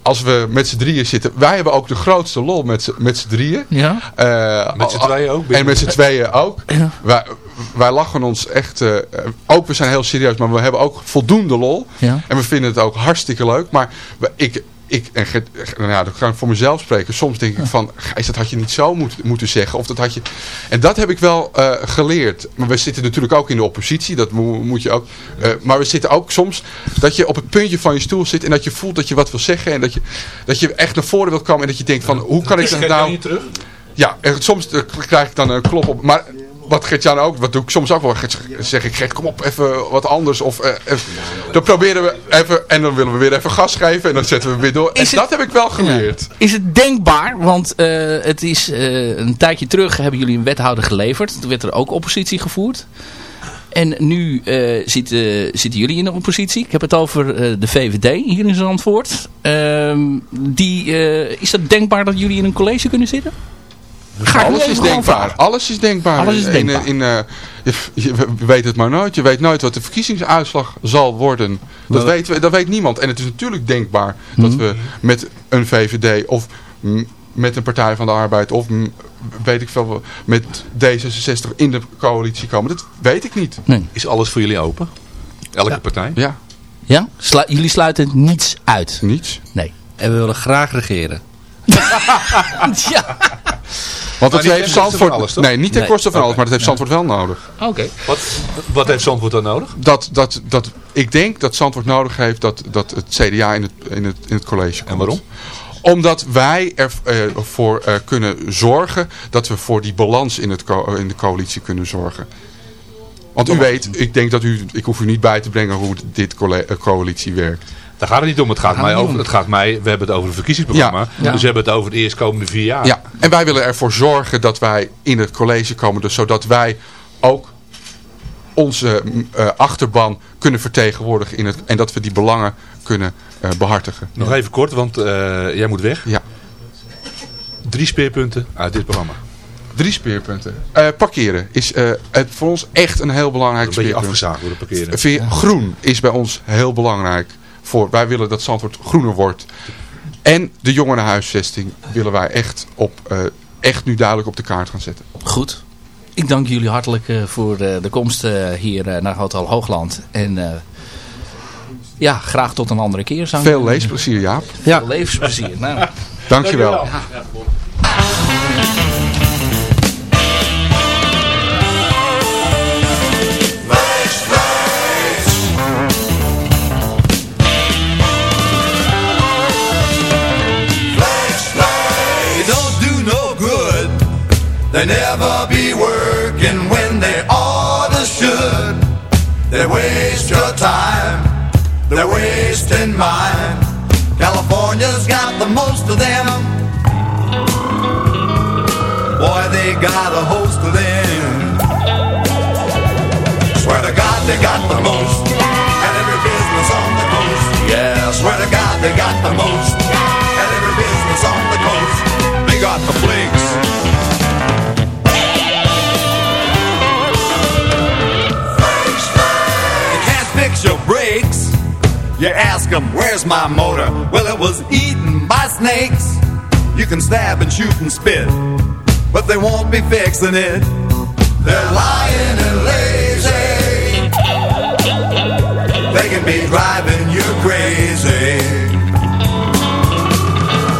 [SPEAKER 8] als we met z'n drieën zitten, wij hebben ook de grootste lol met z'n- met z'n drieën.
[SPEAKER 4] ja?
[SPEAKER 8] Eh,
[SPEAKER 5] Met z'n
[SPEAKER 8] al-
[SPEAKER 5] tweeën ook?
[SPEAKER 8] En met z'n tweeën ook.
[SPEAKER 4] Ja.
[SPEAKER 8] Wij, wij lachen ons echt, eh, ook we zijn heel serieus, maar we hebben ook voldoende lol.
[SPEAKER 4] Ja.
[SPEAKER 8] En we vinden het ook hartstikke leuk. Maar we- ik, ik en nou ja, dat kan ik voor mezelf spreken. Soms denk ik van, Gijs, dat had je niet zo moet, moeten zeggen. Of dat had je... En dat heb ik wel eh, geleerd. Maar we zitten natuurlijk ook in de oppositie. Dat mo- moet je ook. eh, maar we zitten ook soms dat je op het puntje van je stoel zit. En dat je voelt dat je wat wil zeggen. En dat je, dat je echt naar voren wil komen. En dat je denkt van, hoe kan ik dat nou... Ja, en soms eh, krijg ik dan een klop op. Maar wat Gert-Jan ook, wat doe ik soms ook wel. Zeg ik, Gert, kom op, even wat anders. Of, even- dan proberen we even, en dan willen we weer even gas geven. En dan zetten we weer door. En
[SPEAKER 4] Is het-
[SPEAKER 8] dat heb ik wel geleerd.
[SPEAKER 4] Is het denkbaar, want eh, het is eh, een tijdje terug hebben jullie een wethouder geleverd. Toen werd er ook oppositie gevoerd. En nu zitten, zitten jullie in de oppositie. Ik heb het over de VVD hier in Zandvoort. Ehm, die, is het denkbaar dat jullie in een college kunnen zitten?
[SPEAKER 8] Alles is denkbaar. Alles is denkbaar.
[SPEAKER 4] Alles is
[SPEAKER 8] In-
[SPEAKER 4] denkbaar.
[SPEAKER 8] In, eh, je, je weet het maar nooit. Je weet nooit wat de verkiezingsuitslag zal worden. Dat,
[SPEAKER 5] Maar-
[SPEAKER 8] weten we, dat weet niemand. En het is natuurlijk denkbaar dat
[SPEAKER 4] Mhm.
[SPEAKER 8] we met een VVD of met een Partij van de Arbeid of weet ik veel, met D66 in de coalitie komen. Dat weet ik niet.
[SPEAKER 4] Nee.
[SPEAKER 5] Is alles voor jullie open? Elke partij?
[SPEAKER 8] Ja,
[SPEAKER 4] Ja? Slu- jullie sluiten niets uit.
[SPEAKER 8] niets.
[SPEAKER 4] Nee.
[SPEAKER 7] En we willen graag regeren. (laughs)
[SPEAKER 4] ja.
[SPEAKER 8] Want dat heeft
[SPEAKER 5] ten koste van
[SPEAKER 8] Zandvoort...
[SPEAKER 5] alles, toch?
[SPEAKER 8] nee, niet ten
[SPEAKER 7] Nee.
[SPEAKER 8] koste van alles, maar dat heeft Zandvoort wel nodig.
[SPEAKER 4] Oké.
[SPEAKER 5] Wat, wat heeft Zandvoort dan nodig?
[SPEAKER 8] Dat, dat, dat, ik denk dat Zandvoort nodig heeft dat, dat het CDA in het, in, het, in het college komt.
[SPEAKER 5] En waarom?
[SPEAKER 8] Omdat wij ervoor eh, kunnen zorgen dat we voor die balans in, het in de coalitie kunnen zorgen. Want u weet, ik denk dat u, ik hoef u niet bij te brengen hoe dit eh, coalitie werkt.
[SPEAKER 5] Daar gaat het niet om. Het gaat, mij
[SPEAKER 4] het
[SPEAKER 5] over,
[SPEAKER 4] om.
[SPEAKER 5] het gaat mij, we hebben het over een verkiezingsprogramma.
[SPEAKER 8] Ja.
[SPEAKER 5] Dus we hebben het over de eerstkomende vier jaar.
[SPEAKER 8] Ja, en wij willen ervoor zorgen dat wij in het college komen, dus zodat wij ook onze eh, achterban kunnen vertegenwoordigen in het, en dat we die belangen kunnen eh, behartigen.
[SPEAKER 5] Nog even kort, want eh, jij moet weg.
[SPEAKER 8] Ja.
[SPEAKER 5] Drie speerpunten uit dit programma.
[SPEAKER 8] Drie speerpunten. Parkeren is het voor ons echt een heel belangrijk
[SPEAKER 5] Een beetje
[SPEAKER 8] speerpunt.
[SPEAKER 5] afgezaagd worden parkeren.
[SPEAKER 8] Groen is bij ons heel belangrijk. Voor, wij willen dat Zandvoort groener wordt. En de jongerenhuisvesting willen wij echt, op, eh, echt nu duidelijk op de kaart gaan zetten.
[SPEAKER 4] Goed. Ik dank jullie hartelijk eh, voor eh, de komst hier naar Hotel Hoogland. En ja, graag tot een andere keer. Zou
[SPEAKER 8] Veel leesplezier, Jaap.
[SPEAKER 4] Veel levensplezier. Nou,
[SPEAKER 8] Dankjewel.
[SPEAKER 9] They They never be working when they oughta should. They waste your time. They're wasting mine. California's got the most of them. Boy, they got a host of them. Swear to God they got the most. And every business on the coast. Yeah, swear to God they got the most. And every business on the coast. Your brakes. You ask them, where's my motor? Well, it was eaten by snakes. You can stab and shoot and spit, but they won't be fixing it. They're lying and lazy. They can be driving you crazy.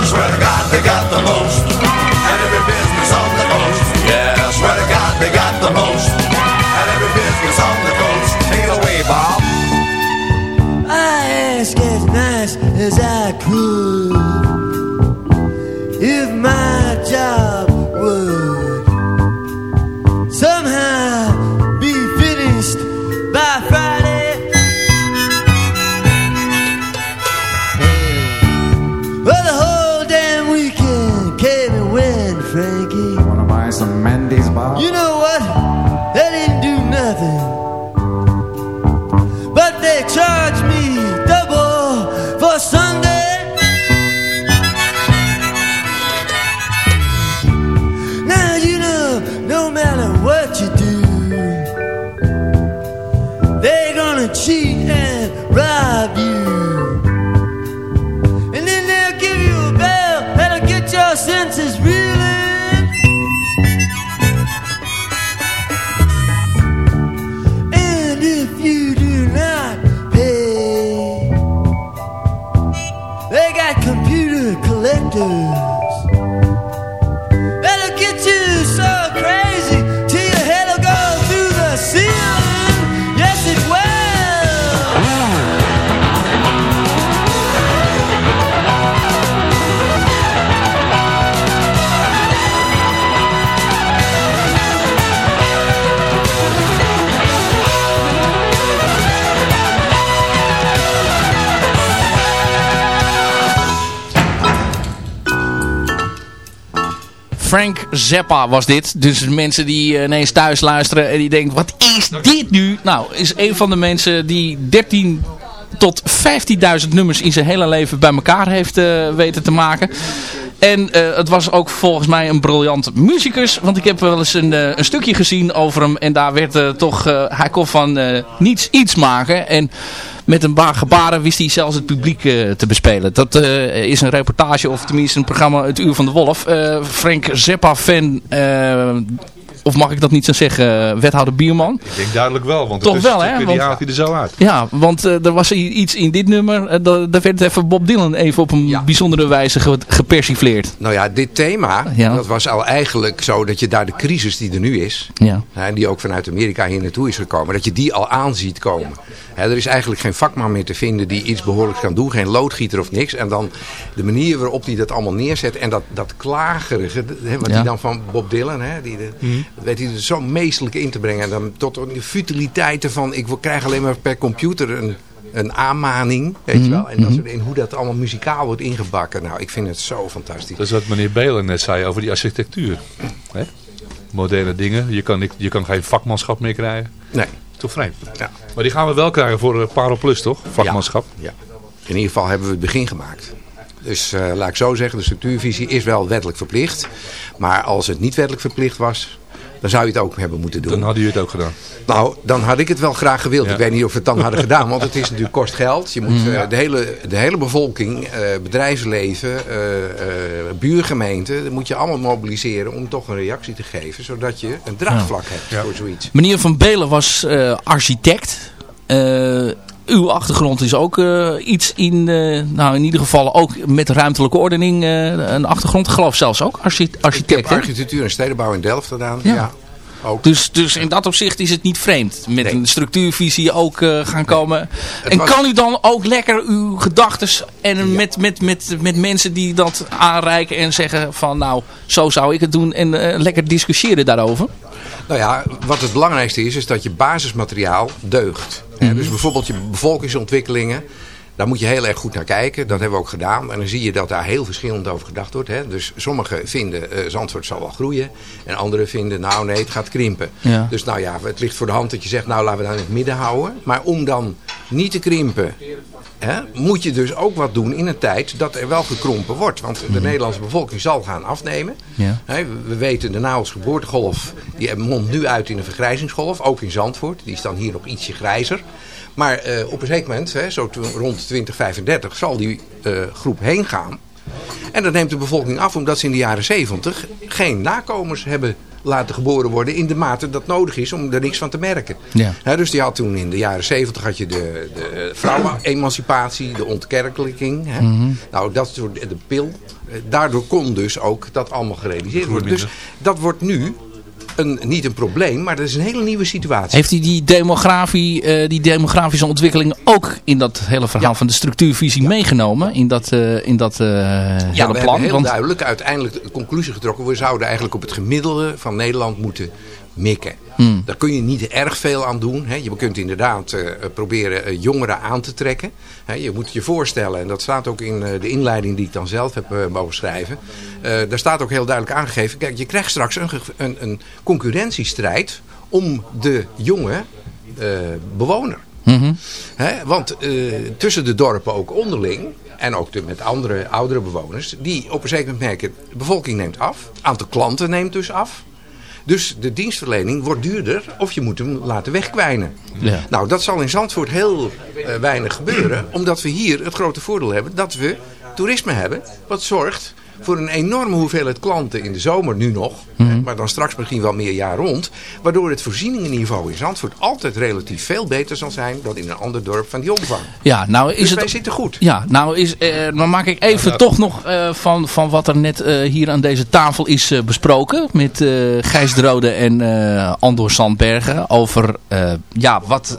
[SPEAKER 9] Swear to God they got the most,
[SPEAKER 10] as I could
[SPEAKER 4] Frank Zappa was dit. Dus mensen die eh, ineens thuis luisteren en die denken, wat is dit nu? Nou, is een van de mensen die 13 tot 15.000 nummers in zijn hele leven bij elkaar heeft eh, weten te maken. En eh, het was ook volgens mij een briljant muzikus. Want ik heb wel eens een, een stukje gezien over hem. En daar werd toch, hij kon van niets iets maken. En met een paar gebaren wist hij zelfs het publiek eh, te bespelen. Dat eh, is een reportage of tenminste een programma Het Uur van de Wolf. Eh, Frank Zappa fan... eh, of mag ik dat niet zo zeggen, wethouder Bierman?
[SPEAKER 5] Ik denk duidelijk wel, want
[SPEAKER 4] Toch
[SPEAKER 5] het is,
[SPEAKER 4] wel, hè?
[SPEAKER 5] die
[SPEAKER 4] Want-
[SPEAKER 5] haalt hij er zo uit.
[SPEAKER 4] Ja, want er was iets in dit nummer, da- daar werd even Bob Dylan even op een bijzondere wijze ge gepersifleerd.
[SPEAKER 11] Nou ja, dit thema,
[SPEAKER 4] Ja.
[SPEAKER 11] dat was al eigenlijk zo dat je daar de crisis die er nu is,
[SPEAKER 4] Ja.
[SPEAKER 11] hè, en die ook vanuit Amerika hier naartoe is gekomen, dat je die al aan ziet komen. Er is eigenlijk geen vakman meer te vinden die iets behoorlijk kan doen, geen loodgieter of niks. En dan de manier waarop hij dat allemaal neerzet en dat, dat klagerige, hè, wat
[SPEAKER 4] Ja.
[SPEAKER 11] hij dan van Bob Dylan, hè, die de,
[SPEAKER 4] Mhm.
[SPEAKER 11] dat weet hij er zo meestelijk in te brengen. En dan tot de futiliteiten van, ik wil- krijg alleen maar per computer een, een aanmaning, weet
[SPEAKER 4] Mhm.
[SPEAKER 11] je wel. En, dat soort, en hoe dat allemaal muzikaal wordt ingebakken. Nou, ik vind het zo fantastisch.
[SPEAKER 5] Dat is wat meneer Belen net zei over die architectuur. Hè? Moderne dingen. Je kan, je kan geen vakmanschap meer krijgen.
[SPEAKER 11] Nee.
[SPEAKER 5] Toch vreemd.
[SPEAKER 11] Ja.
[SPEAKER 5] Maar die gaan we wel krijgen voor uh, Parel Plus, toch? Vakmanschap.
[SPEAKER 11] Ja. In ieder geval hebben we het begin gemaakt. Dus eh, laat ik zo zeggen, de structuurvisie is wel wettelijk verplicht. Maar als het niet wettelijk verplicht was, dan zou je het ook hebben moeten doen.
[SPEAKER 5] Dan hadden jullie het ook gedaan.
[SPEAKER 11] Nou, dan had ik het wel graag gewild.
[SPEAKER 5] Ja.
[SPEAKER 11] Ik weet niet of we het dan hadden gedaan, want het is natuurlijk kost geld. Je moet
[SPEAKER 5] Mhm.
[SPEAKER 11] eh, de, hele, de hele bevolking, eh, bedrijfsleven, eh, eh, buurgemeenten, dat moet je allemaal mobiliseren om toch een reactie te geven, zodat je een draagvlak hebt voor zoiets.
[SPEAKER 4] Meneer Van Belen was eh, architect. Eh, uw achtergrond is ook eh, iets in, eh, nou in ieder geval ook met ruimtelijke ordening eh, een achtergrond. Ik geloof zelfs ook
[SPEAKER 11] Ik heb
[SPEAKER 4] architect. hè?
[SPEAKER 11] architectuur en stedenbouw in Delft gedaan.
[SPEAKER 4] Ja.
[SPEAKER 11] Ja. Ook.
[SPEAKER 4] Dus, dus in dat opzicht is het niet vreemd. Met een structuurvisie ook eh, gaan komen. En
[SPEAKER 11] was-
[SPEAKER 4] kan u dan ook lekker uw gedachtes en met, met, met, met mensen die dat aanreiken en zeggen van nou, zo zou ik het doen. En eh, lekker discussiëren daarover.
[SPEAKER 11] Nou ja, wat het belangrijkste is, is dat je basismateriaal deugt.
[SPEAKER 4] Mhm.
[SPEAKER 11] Dus bijvoorbeeld je bevolkingsontwikkelingen. Daar moet je heel erg goed naar kijken. Dat hebben we ook gedaan. En dan zie je dat daar heel verschillend over gedacht wordt. Hè. Dus sommigen vinden uh, Zandvoort zal wel groeien. En anderen vinden nou nee, het gaat krimpen.
[SPEAKER 4] Ja.
[SPEAKER 11] Dus nou ja, het ligt voor de hand dat je zegt nou laten we daar in het midden houden. Maar om dan niet te krimpen hè, moet je dus ook wat doen in een tijd dat er wel gekrompen wordt. Want de Nederlandse bevolking zal gaan afnemen.
[SPEAKER 4] Ja.
[SPEAKER 11] Hè, we weten de nauwelijks geboortegolf die mondt nu uit in een vergrijzingsgolf. Ook in Zandvoort. Die is dan hier nog ietsje grijzer. Maar eh, op een zeker moment, hè, zo rond 2035, zal die uh, groep heen gaan. En dat neemt de bevolking af omdat ze in de jaren 70 geen nakomers hebben laten geboren worden in de mate dat nodig is om er niks van te merken.
[SPEAKER 4] Ja.
[SPEAKER 11] dus die had toen in de jaren 70 had je de, de vrouwenemancipatie, de ontkerkelijking. Hè.
[SPEAKER 4] Mm -hmm.
[SPEAKER 11] Nou, dat soort de pil. Daardoor kon dus ook dat allemaal gerealiseerd worden. Dus dat wordt nu een, niet een probleem, maar dat is een hele nieuwe situatie.
[SPEAKER 4] Heeft hij die, demografie, uh, die demografische ontwikkelingen ook in dat hele verhaal ja. van de structuurvisie meegenomen? In dat, uh, in dat uh,
[SPEAKER 11] ja,
[SPEAKER 4] hele
[SPEAKER 11] we
[SPEAKER 4] plan?
[SPEAKER 11] hebben heel
[SPEAKER 4] Want...
[SPEAKER 11] duidelijk uiteindelijk de conclusie getrokken. We zouden eigenlijk op het gemiddelde van Nederland moeten mikken.
[SPEAKER 4] Hmm.
[SPEAKER 11] Daar kun je niet erg veel aan doen. Hè. Je kunt inderdaad uh, proberen uh, jongeren aan te trekken. Hè, je moet je voorstellen, en dat staat ook in uh, de inleiding die ik dan zelf heb mogen schrijven. daar staat ook heel duidelijk aangegeven. Kijk, je krijgt straks een, een, een concurrentiestrijd om de jonge bewoner.
[SPEAKER 4] Mm -hmm.
[SPEAKER 11] Hè, want tussen de dorpen ook onderling en ook de, met andere oudere bewoners, die op een zeker moment merken, de bevolking neemt af, het aantal klanten neemt dus af. Dus de dienstverlening wordt duurder of je moet hem laten wegkwijnen.
[SPEAKER 4] Ja.
[SPEAKER 11] Nou, dat zal in Zandvoort heel uh, weinig gebeuren. Omdat we hier het grote voordeel hebben dat we toerisme hebben. Wat zorgt voor een enorme hoeveelheid klanten in de zomer nu nog.
[SPEAKER 4] Mm -hmm.
[SPEAKER 11] Maar dan straks misschien wel meer jaar rond. Waardoor het voorzieningenniveau in Zandvoort altijd relatief veel beter zal zijn dan in een ander dorp van die omvang.
[SPEAKER 4] Ja, nou is
[SPEAKER 11] dus
[SPEAKER 4] het...
[SPEAKER 11] wij zitten goed.
[SPEAKER 4] Ja, nou is, uh, dan maak ik even ja, toch nog uh, van, van wat er net uh, hier aan deze tafel is besproken. Met Gijs de Rode en Andor Sandbergen. Over, ja, wat,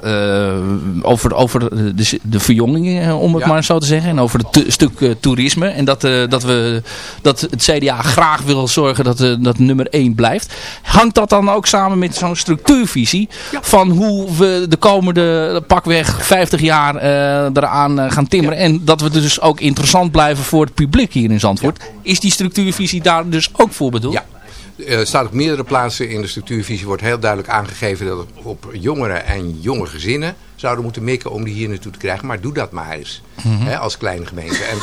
[SPEAKER 4] over, over de, de verjonging, om het
[SPEAKER 11] Ja.
[SPEAKER 4] maar zo te zeggen. En over het stuk toerisme. En dat, dat, we, dat het CDA graag wil zorgen dat, dat nummer 1 blijft. Hangt dat dan ook samen met zo'n structuurvisie van hoe we de komende pakweg 50 jaar eh, eraan eh, gaan timmeren. En dat we dus ook interessant blijven voor het publiek hier in Zandvoort. Is die structuurvisie daar dus ook voor bedoeld?
[SPEAKER 11] Ja. Er staat op meerdere plaatsen in de structuurvisie wordt heel duidelijk aangegeven dat op jongeren en jonge gezinnen zouden moeten mikken om die hier naartoe te krijgen. Maar doe dat maar eens
[SPEAKER 4] Mhm.
[SPEAKER 11] hè, als kleine gemeente. En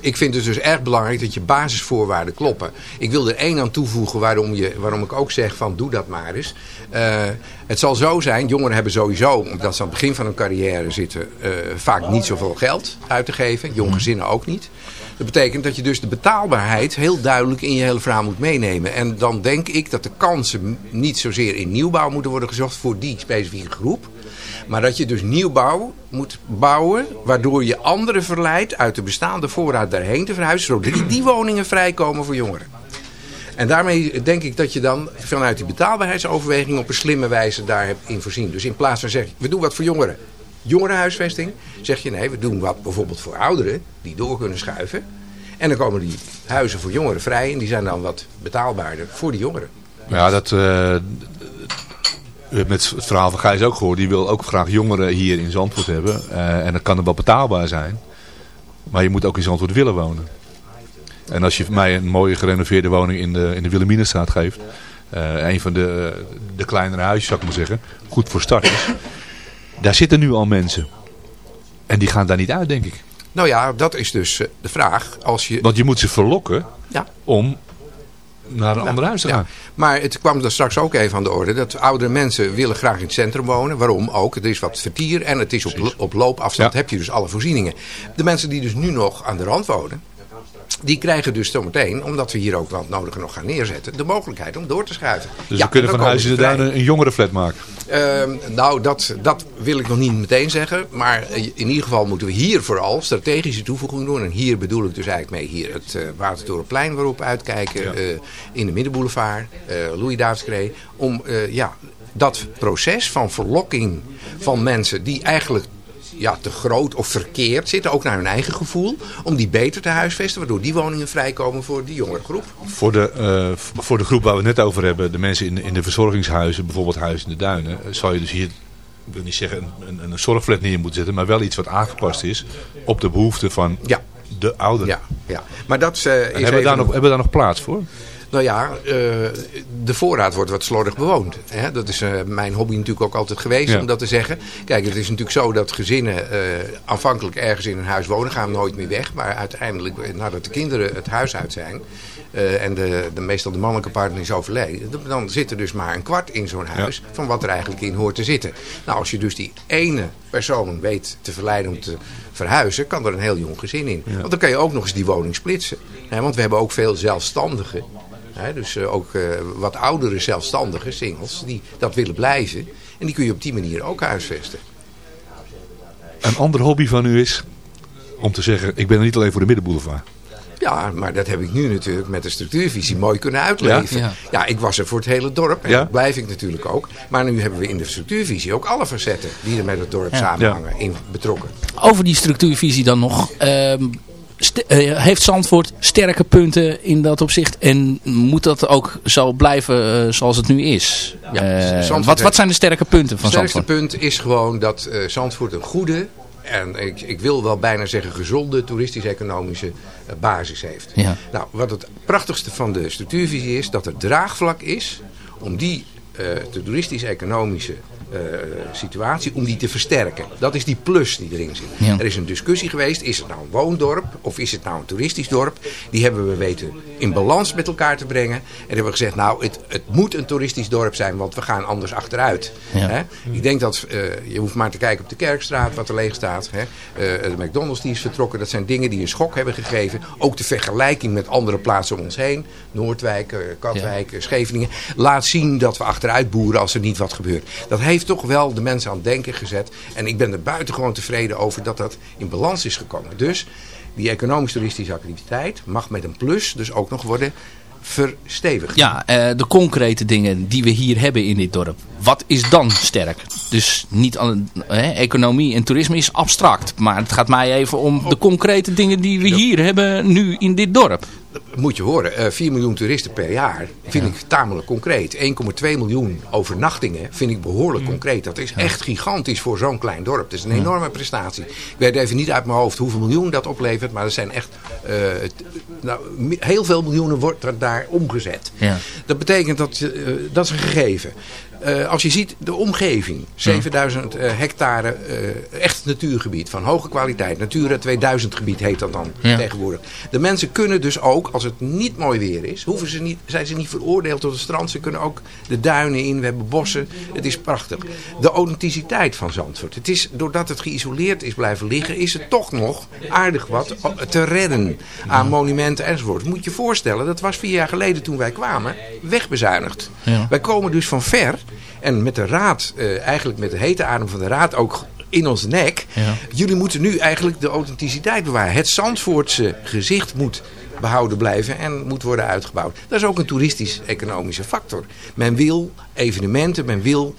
[SPEAKER 11] ik vind het dus erg belangrijk dat je basisvoorwaarden kloppen. Ik wil er één aan toevoegen waarom, je, waarom ik ook zeg van doe dat maar eens. Uh, het zal zo zijn, jongeren hebben sowieso, omdat ze aan het begin van hun carrière zitten, uh, vaak niet zoveel geld uit te geven. Jong gezinnen ook niet. Dat betekent dat je dus de betaalbaarheid heel duidelijk in je hele verhaal moet meenemen. En dan denk ik dat de kansen niet zozeer in nieuwbouw moeten worden gezocht voor die specifieke groep. Maar dat je dus nieuwbouw moet bouwen, waardoor je anderen verleidt uit de bestaande voorraad daarheen te verhuizen, zodat die, woningen vrijkomen voor jongeren. En daarmee denk ik dat je dan vanuit die betaalbaarheidsoverweging op een slimme wijze daar hebt in voorzien. Dus in plaats van zeggen, we doen wat voor jongeren, jongerenhuisvesting, zeg je nee, we doen wat bijvoorbeeld voor ouderen die door kunnen schuiven. En dan komen die huizen voor jongeren vrij en die zijn dan wat betaalbaarder voor die jongeren.
[SPEAKER 5] Ja, dat... Uh, hebt met het verhaal van Gijs ook gehoord. Die wil ook graag jongeren hier in Zandvoort hebben. Uh, en dat kan er wel betaalbaar zijn. Maar je moet ook in Zandvoort willen wonen. En als je mij een mooie gerenoveerde woning in de, in de Wilhelminastraat geeft. Uh, een van de, de kleinere huisjes zou ik maar zeggen. Goed voor starters. Daar zitten nu al mensen. En die gaan daar niet uit denk ik.
[SPEAKER 11] Nou ja, dat is dus de vraag. Als je...
[SPEAKER 5] Want je moet ze verlokken
[SPEAKER 11] ja.
[SPEAKER 5] om naar een ander huis te gaan.
[SPEAKER 11] Ja. Maar het kwam er straks ook even aan de orde. Dat oudere mensen willen graag in het centrum wonen. Waarom ook? Het is wat vertier en het is op, op loopafstand. Ja. Heb je dus alle voorzieningen. De mensen die dus nu nog aan de rand wonen. Die krijgen dus zometeen, omdat we hier ook wat nodige nog gaan neerzetten, de mogelijkheid om door te schuiven.
[SPEAKER 5] Dus ja, we kunnen van Huizen de Duinen een jongerenflat maken?
[SPEAKER 11] Uh, nou, dat, dat wil ik nog niet meteen zeggen. Maar in ieder geval moeten we hier vooral strategische toevoeging doen. En hier bedoel ik dus eigenlijk mee hier het uh, Watertorenplein waarop uitkijken. Ja. Uh, in de Middenboulevard, uh, Louis Davidskree. Om ja, dat proces van verlokking van mensen die eigenlijk ja, te groot of verkeerd zitten, ook naar hun eigen gevoel, om die beter te huisvesten, waardoor die woningen vrijkomen voor die jongere groep.
[SPEAKER 5] Voor de, uh, voor de groep waar we het net over hebben, de mensen in, in de verzorgingshuizen, bijvoorbeeld Huis in de Duinen, zal je dus hier ik wil niet zeggen een, een, een zorgflat neer moet zetten, maar wel iets wat aangepast is op de behoeften van
[SPEAKER 11] Ja.
[SPEAKER 5] de ouderen.
[SPEAKER 11] Ja, ja. Maar dat eh, is
[SPEAKER 5] En hebben, we daar nog, hebben we daar nog plaats voor?
[SPEAKER 11] Nou ja, eh, de voorraad wordt wat slordig bewoond. Hè? Dat is eh, mijn hobby natuurlijk ook altijd geweest
[SPEAKER 5] Ja.
[SPEAKER 11] om dat te zeggen. Kijk, het is natuurlijk zo dat gezinnen eh, aanvankelijk ergens in een huis wonen, gaan nooit meer weg. Maar uiteindelijk, nadat de kinderen het huis uit zijn en de, de, meestal de mannelijke partner is overleden, dan- zit er dus maar een kwart in zo'n huis van wat er eigenlijk in hoort te zitten. Nou, als je dus die ene persoon weet te verleiden om te verhuizen, kan er een heel jong gezin in. Want dan kan je ook nog eens die woning splitsen. Hè? Want we hebben ook veel zelfstandigen. Hè, dus eh, ook eh, wat oudere zelfstandige singles die dat willen blijven. En die kun je op die manier ook huisvesten.
[SPEAKER 5] Een ander hobby van u is om te zeggen, ik ben er niet alleen voor de middenboulevard.
[SPEAKER 11] Ja, maar dat heb ik nu natuurlijk met de structuurvisie mooi kunnen uitleven.
[SPEAKER 4] Ja?
[SPEAKER 11] Ja,
[SPEAKER 4] Ja.
[SPEAKER 11] ik was er voor het hele dorp. En
[SPEAKER 5] Ja?
[SPEAKER 11] dat blijf ik natuurlijk ook. Maar nu hebben we in de structuurvisie ook alle facetten die er met het dorp
[SPEAKER 4] Ja.
[SPEAKER 11] samenhangen in betrokken.
[SPEAKER 4] Over die structuurvisie dan nog. Ehm, eh, heeft Zandvoort sterke punten in dat opzicht? En moet dat ook zo blijven eh, zoals het nu is?
[SPEAKER 11] Ja,
[SPEAKER 4] Eh,
[SPEAKER 11] Zandvoort
[SPEAKER 4] wat, wat zijn de sterke punten van
[SPEAKER 11] Het sterkste
[SPEAKER 4] Zandvoort?
[SPEAKER 11] punt is gewoon dat Zandvoort een goede... en ik, ik wil wel bijna zeggen gezonde toeristisch-economische basis heeft.
[SPEAKER 4] Ja.
[SPEAKER 11] Nou, wat het prachtigste van de structuurvisie is... dat er draagvlak is om die toeristisch-economische eh, situatie... om die te versterken. Dat is die plus die erin zit.
[SPEAKER 4] Ja.
[SPEAKER 11] Er is een discussie geweest, is het nou een woondorp of is het nou een toeristisch dorp? Die hebben we weten in balans met elkaar te brengen. En hebben we gezegd, nou het, het moet een toeristisch dorp zijn, want we gaan anders achteruit.
[SPEAKER 4] Ja.
[SPEAKER 11] Hè? Ik denk dat, eh, je hoeft maar te kijken op de Kerkstraat wat er leeg staat. Hè? Eh, de McDonald's die is vertrokken, dat zijn dingen die een schok hebben gegeven. Ook de vergelijking met andere plaatsen om ons heen. Noordwijk, Katwijk, Scheveningen. Laat zien dat we achteruit boeren als er niet wat gebeurt. Dat heeft toch wel de mensen aan het denken gezet. En ik ben er buitengewoon tevreden over dat dat in balans is gekomen. Dus die economisch-toeristische activiteit mag met een plus dus ook nog worden verstevigd.
[SPEAKER 4] Ja, eh, de concrete dingen die we hier hebben in dit dorp. Wat is dan sterk? Dus niet alleen hè, economie en toerisme is abstract. Maar het gaat mij even om de concrete dingen die we hier hebben nu in dit dorp.
[SPEAKER 11] Moet je horen, eh, 4 miljoen toeristen per jaar vind ik tamelijk concreet. 1,2 miljoen overnachtingen vind ik behoorlijk concreet. Dat is echt gigantisch voor zo'n klein dorp. Dat is een enorme prestatie. Ik weet even niet uit mijn hoofd hoeveel miljoen dat oplevert. Maar er zijn echt eh, nou, heel veel miljoenen wordt er daar omgezet.
[SPEAKER 4] Ja.
[SPEAKER 11] Dat betekent dat, eh, dat is een gegeven. Eh, als je ziet de omgeving, 7000 eh, hectare eh, echt natuurgebied van hoge kwaliteit. Natura 2000 gebied heet dat dan
[SPEAKER 4] Ja.
[SPEAKER 11] tegenwoordig. De mensen kunnen dus ook, als het niet mooi weer is, hoeven ze niet, zijn ze niet veroordeeld tot het strand. Ze kunnen ook de duinen in, we hebben bossen. Het is prachtig. De authenticiteit van Zandvoort. Het is, doordat het geïsoleerd is blijven liggen, is het toch nog aardig wat te redden aan monumenten enzovoort. Moet je je voorstellen, dat was vier jaar geleden toen wij kwamen, wegbezuinigd.
[SPEAKER 4] Ja.
[SPEAKER 11] Wij komen dus van ver en met de raad, eh, eigenlijk met de hete adem van de raad ook in ons nek.
[SPEAKER 4] Ja.
[SPEAKER 11] Jullie moeten nu eigenlijk de authenticiteit bewaren. Het Zandvoortse gezicht moet behouden blijven en moet worden uitgebouwd. Dat is ook een toeristisch-economische factor. Men wil evenementen, men wil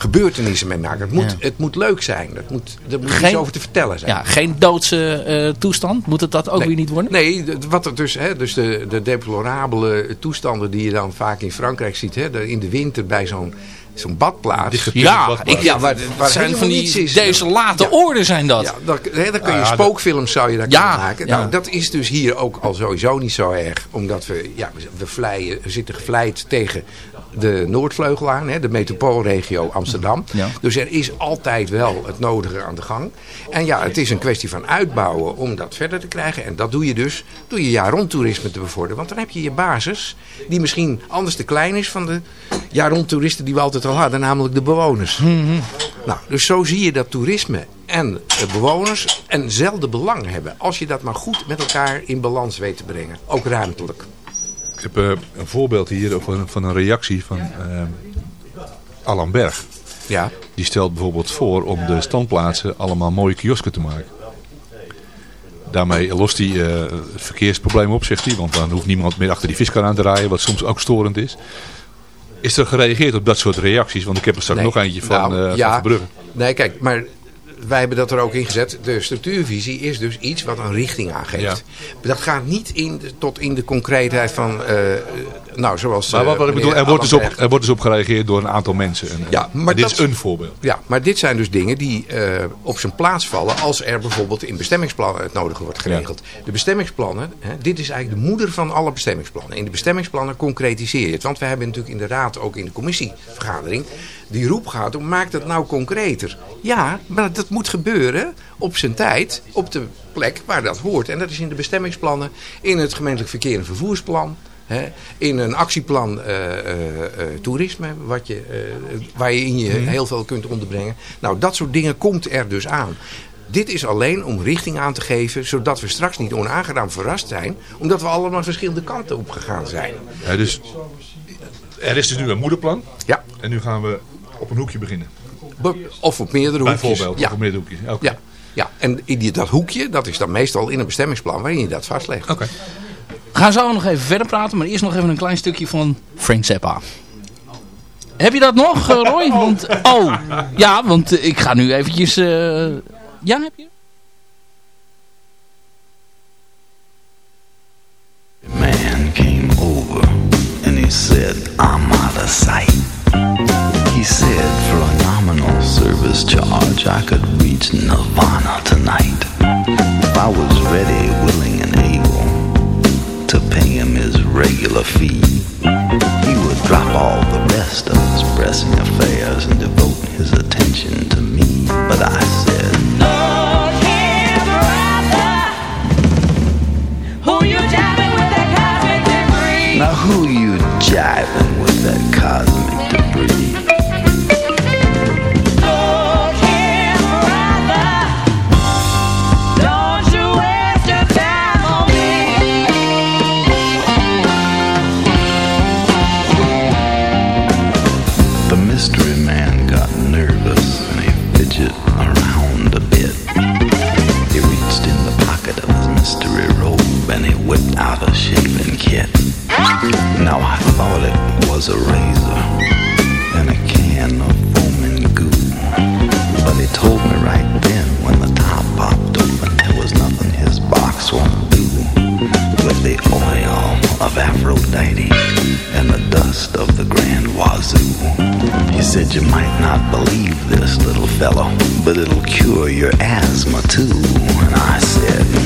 [SPEAKER 11] gebeurtenissen met maken. Het moet,
[SPEAKER 4] Ja.
[SPEAKER 11] het moet leuk zijn. Het moet, er moet
[SPEAKER 4] Geen-
[SPEAKER 11] iets over te vertellen zijn.
[SPEAKER 4] Ja, geen doodse eh, toestand. Moet het dat ook
[SPEAKER 11] Nee.
[SPEAKER 4] weer niet worden?
[SPEAKER 11] Nee, wat er dus, hè, dus de, de deplorabele toestanden die je dan vaak in Frankrijk ziet. Hè, de- in de winter bij zo'n zo'n badplaats.
[SPEAKER 4] Ja, ik,
[SPEAKER 11] Ja, waar, waar
[SPEAKER 4] het zijn van die
[SPEAKER 11] is.
[SPEAKER 4] desolate
[SPEAKER 11] Ja.
[SPEAKER 4] oorden zijn dat.
[SPEAKER 11] Ja, dat, hè, dan kun je spookfilms zou je daar
[SPEAKER 4] Ja,
[SPEAKER 11] kunnen maken.
[SPEAKER 4] ja.
[SPEAKER 11] Nou, dat is dus hier ook al sowieso niet zo erg. Omdat we, ja, we, we, vleien, we zitten gevleid tegen de Noordvleugel aan. Hè, de metropoolregio Amsterdam.
[SPEAKER 4] Ja.
[SPEAKER 11] Dus er is altijd wel het nodige aan de gang. En ja, het is een kwestie van uitbouwen om dat verder te krijgen. En dat doe je dus door je jaar rond toerisme te bevorderen. Want dan heb je je basis, die misschien anders te klein is van de jaar rond toeristen die we altijd al hadden. Namelijk de bewoners. Nou, dus zo zie je dat toerisme en bewoners eenzelfde belang hebben. Als je dat maar goed met elkaar in balans weet te brengen. Ook ruimtelijk.
[SPEAKER 5] Ik heb eh, een voorbeeld hier van, van een reactie van eh Alan Berg.
[SPEAKER 11] Ja.
[SPEAKER 5] Die stelt bijvoorbeeld voor om de standplaatsen allemaal mooie kiosken te maken. Daarmee lost hij het verkeersprobleem op, zegt hij. Want dan hoeft niemand meer achter die viskar aan te rijden, wat soms ook storend is. Is er gereageerd op dat soort reacties? Want ik heb er straks
[SPEAKER 11] Nee.
[SPEAKER 5] nog eentje van,
[SPEAKER 11] Nou, ja.
[SPEAKER 5] van Verbrugge.
[SPEAKER 11] Nee, kijk, maar wij hebben dat er ook in gezet. De structuurvisie is dus iets wat een richting aangeeft. Dat gaat niet in de- tot in de concreetheid van, eh, nou zoals...
[SPEAKER 5] Maar wat,
[SPEAKER 11] eh,
[SPEAKER 5] wat ik bedoel, er wordt, dus op, er wordt dus op gereageerd door een aantal mensen. En,
[SPEAKER 11] Ja, maar
[SPEAKER 5] dit
[SPEAKER 11] dat-
[SPEAKER 5] is een voorbeeld.
[SPEAKER 11] Ja, maar dit zijn dus dingen die eh, op zijn plaats vallen als er bijvoorbeeld in bestemmingsplannen het nodige wordt geregeld. De bestemmingsplannen, hè, dit is eigenlijk de moeder van alle bestemmingsplannen. In de bestemmingsplannen concretiseer je het. Want we hebben natuurlijk in de raad, ook in de commissievergadering, die roep gehad om maak dat nou concreter. Ja, maar dat moet gebeuren op zijn tijd, op de plek waar dat hoort. En dat is in de bestemmingsplannen, in het gemeentelijk verkeer en vervoersplan. Hè, in een actieplan eh, eh, eh, toerisme, wat je, eh, waar je in je heel veel kunt onderbrengen. Nou, dat soort dingen komt er dus aan. Dit is alleen om richting aan te geven, zodat we straks niet onaangenaam verrast zijn, omdat we allemaal verschillende kanten op gegaan zijn.
[SPEAKER 5] Ja, dus, er is dus nu een moederplan.
[SPEAKER 11] Ja.
[SPEAKER 5] En nu gaan we op een hoekje beginnen.
[SPEAKER 11] Of op meerdere hoekjes.
[SPEAKER 5] Bijvoorbeeld,
[SPEAKER 11] Ja.
[SPEAKER 5] of op meerdere hoekjes. Oké.
[SPEAKER 11] Ja. ja, en die, dat hoekje, dat is dan meestal in een bestemmingsplan waarin je dat vastlegt.
[SPEAKER 5] Oké.
[SPEAKER 4] We gaan zo nog even verder praten, maar eerst nog even een klein stukje van Frank Zappa. Heb je dat nog, eh, Roy? Want, oh, ja, want eh, ik ga nu eventjes... eh, ja, heb je?
[SPEAKER 12] man came over and he said, I'm out of sight. He said, for a nominal service charge, I could reach Nirvana tonight. If I was ready, willing, and able to pay him his regular fee, he would drop all the rest of his pressing affairs and devote his attention to me. But I said,
[SPEAKER 10] Who you jiving with that cosmic debris?
[SPEAKER 12] Now who you jiving with that cosmic and he whipped out a shaving kit. Now I thought it was a razor and a can of foaming goo. But he told me right then when the top popped open there was nothing his box won't do. With the oil of Aphrodite and the dust of the Grand Wazoo. He said you might not believe this little fellow, but it'll cure your asthma too. And I said,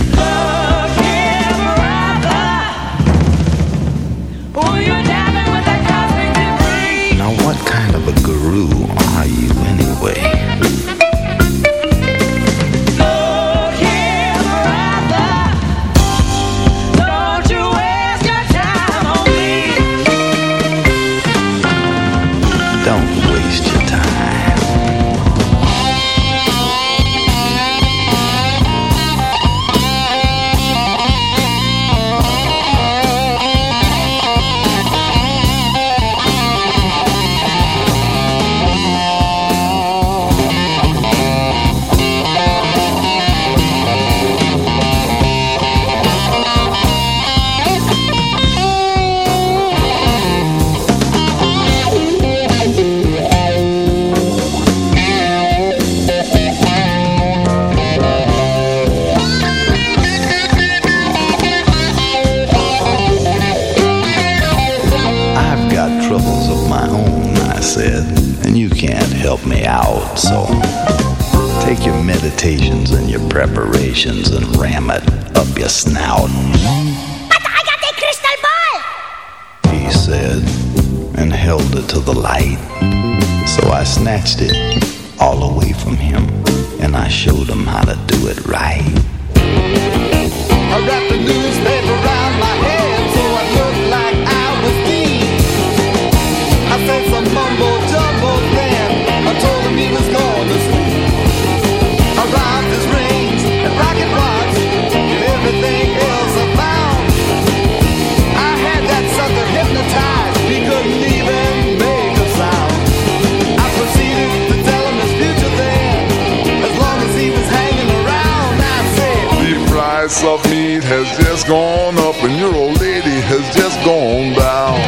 [SPEAKER 13] has just gone up and your old lady has just gone down.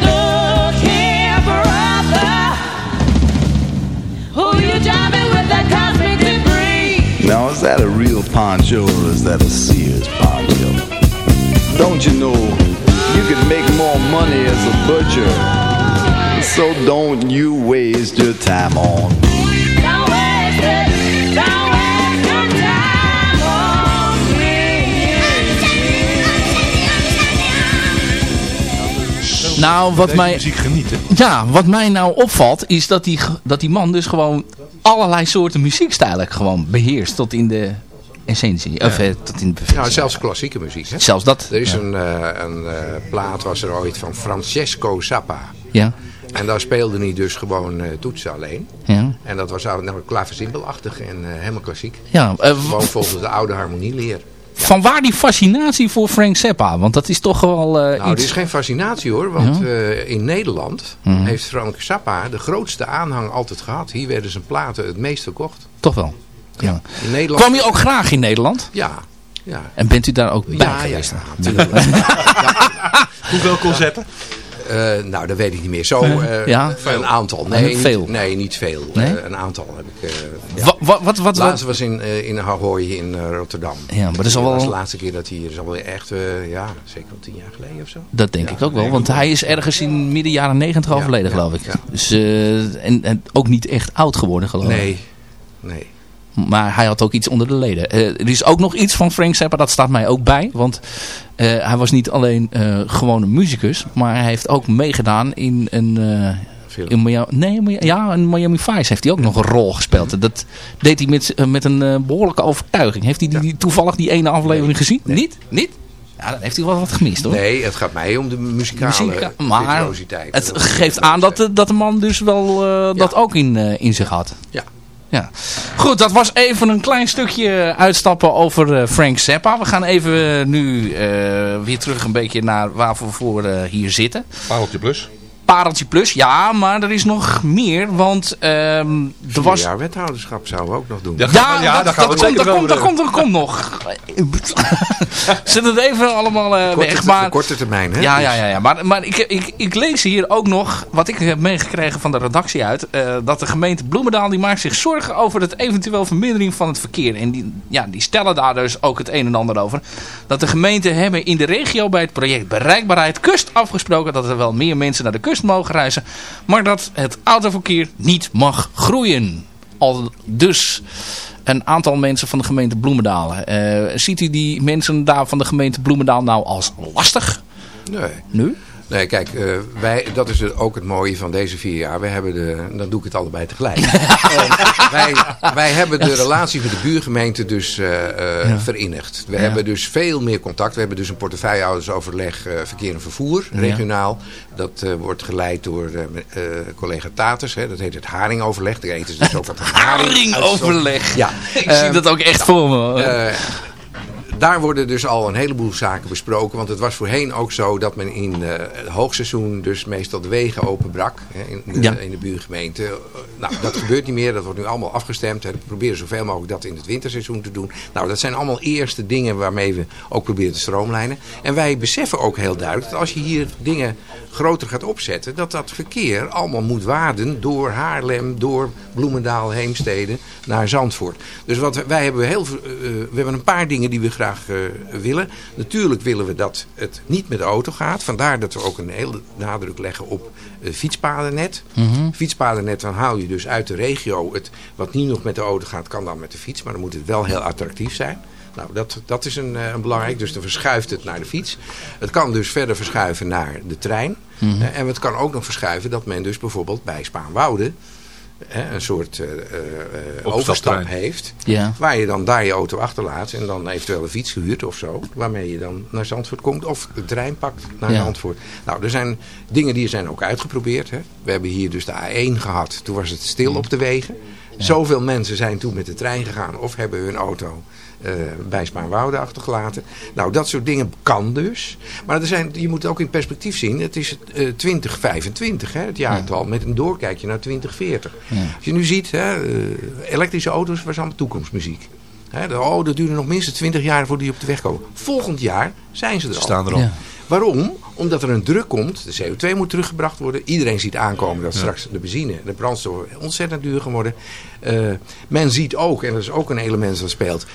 [SPEAKER 10] Look here, brother. Who you jiving with that cosmic
[SPEAKER 14] that a real poncho or is that a Sears poncho? Don't you know you can make more money as a butcher? So don't you waste your time on.
[SPEAKER 6] Don't waste it. Don't waste
[SPEAKER 4] Nou, wat
[SPEAKER 5] Deze
[SPEAKER 4] mij,
[SPEAKER 5] muziek genieten.
[SPEAKER 4] ja, wat mij nou opvalt is dat die, dat die man dus gewoon allerlei soorten muziekstijlen gewoon beheerst tot in de essentie. Of eh, tot in de
[SPEAKER 11] Ja, zelfs klassieke muziek. Hè?
[SPEAKER 4] Zelfs dat.
[SPEAKER 11] Er is
[SPEAKER 4] ja.
[SPEAKER 11] een, eh, een eh, plaat, was er ooit, van Francesco Zappa.
[SPEAKER 4] Ja,
[SPEAKER 11] En daar speelde hij dus gewoon eh, toetsen alleen.
[SPEAKER 4] ja.
[SPEAKER 11] En dat was nou, klaversymbelachtig en helemaal klassiek.
[SPEAKER 4] ja eh,
[SPEAKER 11] Gewoon volgens de oude harmonieleer.
[SPEAKER 4] Van waar die fascinatie voor Frank Zappa? Want dat is toch wel eh,
[SPEAKER 11] Nou, is geen fascinatie hoor, want
[SPEAKER 4] Ja?
[SPEAKER 11] eh, in Nederland
[SPEAKER 4] Mhm.
[SPEAKER 11] heeft Frank Zappa de grootste aanhang altijd gehad. Hier werden zijn platen het meest verkocht.
[SPEAKER 4] Toch wel. Ja.
[SPEAKER 11] In Nederland...
[SPEAKER 4] Kwam je ook graag in Nederland?
[SPEAKER 11] Ja, ja.
[SPEAKER 4] En bent u daar ook bij
[SPEAKER 11] Ja, ja,
[SPEAKER 4] geweest?
[SPEAKER 11] ja, natuurlijk. (laughs)
[SPEAKER 5] Hoeveel concerten?
[SPEAKER 11] Eh, nou, dat weet ik niet meer. Zo, eh,
[SPEAKER 4] Ja?
[SPEAKER 11] een aantal. Nee,
[SPEAKER 4] veel?
[SPEAKER 11] Niet, nee, niet veel.
[SPEAKER 4] Nee?
[SPEAKER 11] Eh, een aantal heb ik. eh, ja.
[SPEAKER 4] Wa- wa- wat, wat,
[SPEAKER 11] De laatste
[SPEAKER 4] wat,
[SPEAKER 11] was in, eh, in Ahoy in Rotterdam.
[SPEAKER 4] Ja, maar dat is al wel-
[SPEAKER 11] was de laatste keer dat hij hier is alweer echt, eh, ja, zeker al tien jaar geleden of zo.
[SPEAKER 4] dat denk ik ook wel, want hij is ergens in midden jaren negentig overleden,
[SPEAKER 11] ja,
[SPEAKER 4] geloof ik.
[SPEAKER 11] ja.
[SPEAKER 4] Dus, eh, en, en ook niet echt oud geworden, geloof ik.
[SPEAKER 11] Nee, nee.
[SPEAKER 4] Maar hij had ook iets onder de leden. Eh, er is ook nog iets van Frank Zappa, dat staat mij ook bij. Want eh, hij was niet alleen gewoon een muzikus, maar hij heeft ook meegedaan in een... in Miami, nee, ja, in Miami Vice heeft hij ook nog een rol gespeeld. Dat deed hij met, met een eh, behoorlijke overtuiging. Heeft hij die, die- toevallig die ene aflevering gezien? Niet? Niet? Ja, dan heeft hij wel wat gemist hoor.
[SPEAKER 11] Nee, het gaat mij om de muzikale
[SPEAKER 4] Muziek, maar het geeft aan dat, de- dat de man dus wel dat ook in, in zich had.
[SPEAKER 11] Ja.
[SPEAKER 4] Ja. Goed, dat was even een klein stukje uitstappen over eh, Frank Zappa. We gaan even eh, nu eh, weer terug een beetje naar waar we voor hier zitten.
[SPEAKER 5] Pareltje plus.
[SPEAKER 4] Pareltje Plus, ja, maar er is nog meer, want ehm er was...
[SPEAKER 11] jaar wethouderschap zouden we ook nog doen.
[SPEAKER 5] Ja,
[SPEAKER 4] Ja,
[SPEAKER 5] ja,
[SPEAKER 4] dat,
[SPEAKER 5] gaan we
[SPEAKER 4] dat,
[SPEAKER 5] het
[SPEAKER 4] komt, dat, komt, dat
[SPEAKER 5] hebben.
[SPEAKER 4] komt, dat komt (laughs) nog. (laughs) Zet het even allemaal eh,
[SPEAKER 11] Korte,
[SPEAKER 4] weg. Maar,
[SPEAKER 11] korte termijn, hè?
[SPEAKER 4] ja, ja, ja, ja. Maar, maar ik, ik, ik lees hier ook nog, wat ik heb meegekregen van de redactie uit, eh, dat de gemeente Bloemendaal die maakt zich zorgen over het eventueel vermindering van het verkeer. En die, ja, die stellen daar dus ook het een en ander over. Dat de gemeenten hebben in de regio bij het project Bereikbaarheid Kust afgesproken dat er wel meer mensen naar de kust mogen reizen, maar dat het autoverkeer niet mag groeien. Al dus een aantal mensen van de gemeente Bloemendaal. Eh, ziet u die mensen daar van de gemeente Bloemendaal nou als lastig?
[SPEAKER 11] Nee.
[SPEAKER 4] Nu?
[SPEAKER 11] Nee, kijk, eh, wij, dat is het- ook het mooie van deze vier jaar. We hebben de, dan doe ik het allebei tegelijk. (laughs) Eh, wij, wij hebben de relatie met de buurgemeente dus eh
[SPEAKER 4] Ja.
[SPEAKER 11] verenigd. We
[SPEAKER 4] Ja.
[SPEAKER 11] hebben dus veel meer contact. We hebben dus een portefeuillehoudersoverleg eh verkeer en vervoer, regionaal. Dat wordt geleid door collega Taters. Hè. Dat heet het haringoverleg. Daar eten ze dus ook wat (laughs) haring.
[SPEAKER 4] Haringoverleg.
[SPEAKER 11] Ja. (laughs)
[SPEAKER 4] Ik zie dat ook echt voor me.
[SPEAKER 11] Daar worden dus al een heleboel zaken besproken. Want het was voorheen ook zo dat men in eh, het hoogseizoen dus meestal de wegen openbrak. Hè, in, de,
[SPEAKER 4] Ja.
[SPEAKER 11] in de buurgemeente. Eh, Nou, dat gebeurt niet meer. Dat wordt nu allemaal afgestemd. We proberen zoveel mogelijk dat in het winterseizoen te doen. Nou, dat zijn allemaal eerste dingen waarmee we ook proberen te stroomlijnen. En wij beseffen ook heel duidelijk dat als je hier dingen groter gaat opzetten... dat dat verkeer allemaal moet waarden door Haarlem, door Bloemendaal, Heemstede naar Zandvoort. Dus wat wij- hebben heel eh, we hebben een paar dingen die we graag eh, willen. Natuurlijk willen we dat het niet met de auto gaat. Vandaar dat we ook een hele nadruk leggen op eh, fietspadennet.
[SPEAKER 4] Mhm.
[SPEAKER 11] Fietspadennet, dan haal je dus uit de regio het wat niet nog met de auto gaat, kan dan met de fiets. Maar dan moet het wel heel attractief zijn. Nou, dat, dat is een, eh, een belangrijk. Dus dan verschuift het naar de fiets. Het kan dus verder verschuiven naar de trein.
[SPEAKER 4] Mhm.
[SPEAKER 11] En het kan ook nog verschuiven dat men dus bijvoorbeeld bij Spaanwouden een soort eh, eh, eh, overstap heeft.
[SPEAKER 4] Ja.
[SPEAKER 11] Waar je dan daar je auto achterlaat en dan eventueel een fiets gehuurd of zo. Waarmee je dan naar Zandvoort komt of de trein pakt naar
[SPEAKER 4] Ja.
[SPEAKER 11] Zandvoort. Nou, er zijn dingen die zijn ook uitgeprobeerd. Hè. We hebben hier dus de A1 gehad. Toen was het stil op de wegen. Zoveel mensen zijn toen met de trein gegaan of hebben hun auto eh, bij Spaanwouden achtergelaten. Nou, dat soort dingen kan dus. Maar er zijn, je moet het ook in perspectief zien. Het is eh 2025, hè, het jaartal, met een doorkijkje naar 2040. Als je nu ziet, hè, eh, elektrische auto's was allemaal toekomstmuziek. Hè, de- oh, dat duurde nog minstens 20 jaar voordat die op de weg komen. Volgend jaar zijn ze er al.
[SPEAKER 5] Staan er al.
[SPEAKER 4] Ja.
[SPEAKER 11] Waarom? Omdat er een druk komt, de CO2 moet teruggebracht worden. Iedereen ziet aankomen dat
[SPEAKER 5] Ja.
[SPEAKER 11] straks de benzine, de brandstof ontzettend duur gaan worden. Eh, men ziet ook, en dat is ook een element dat speelt...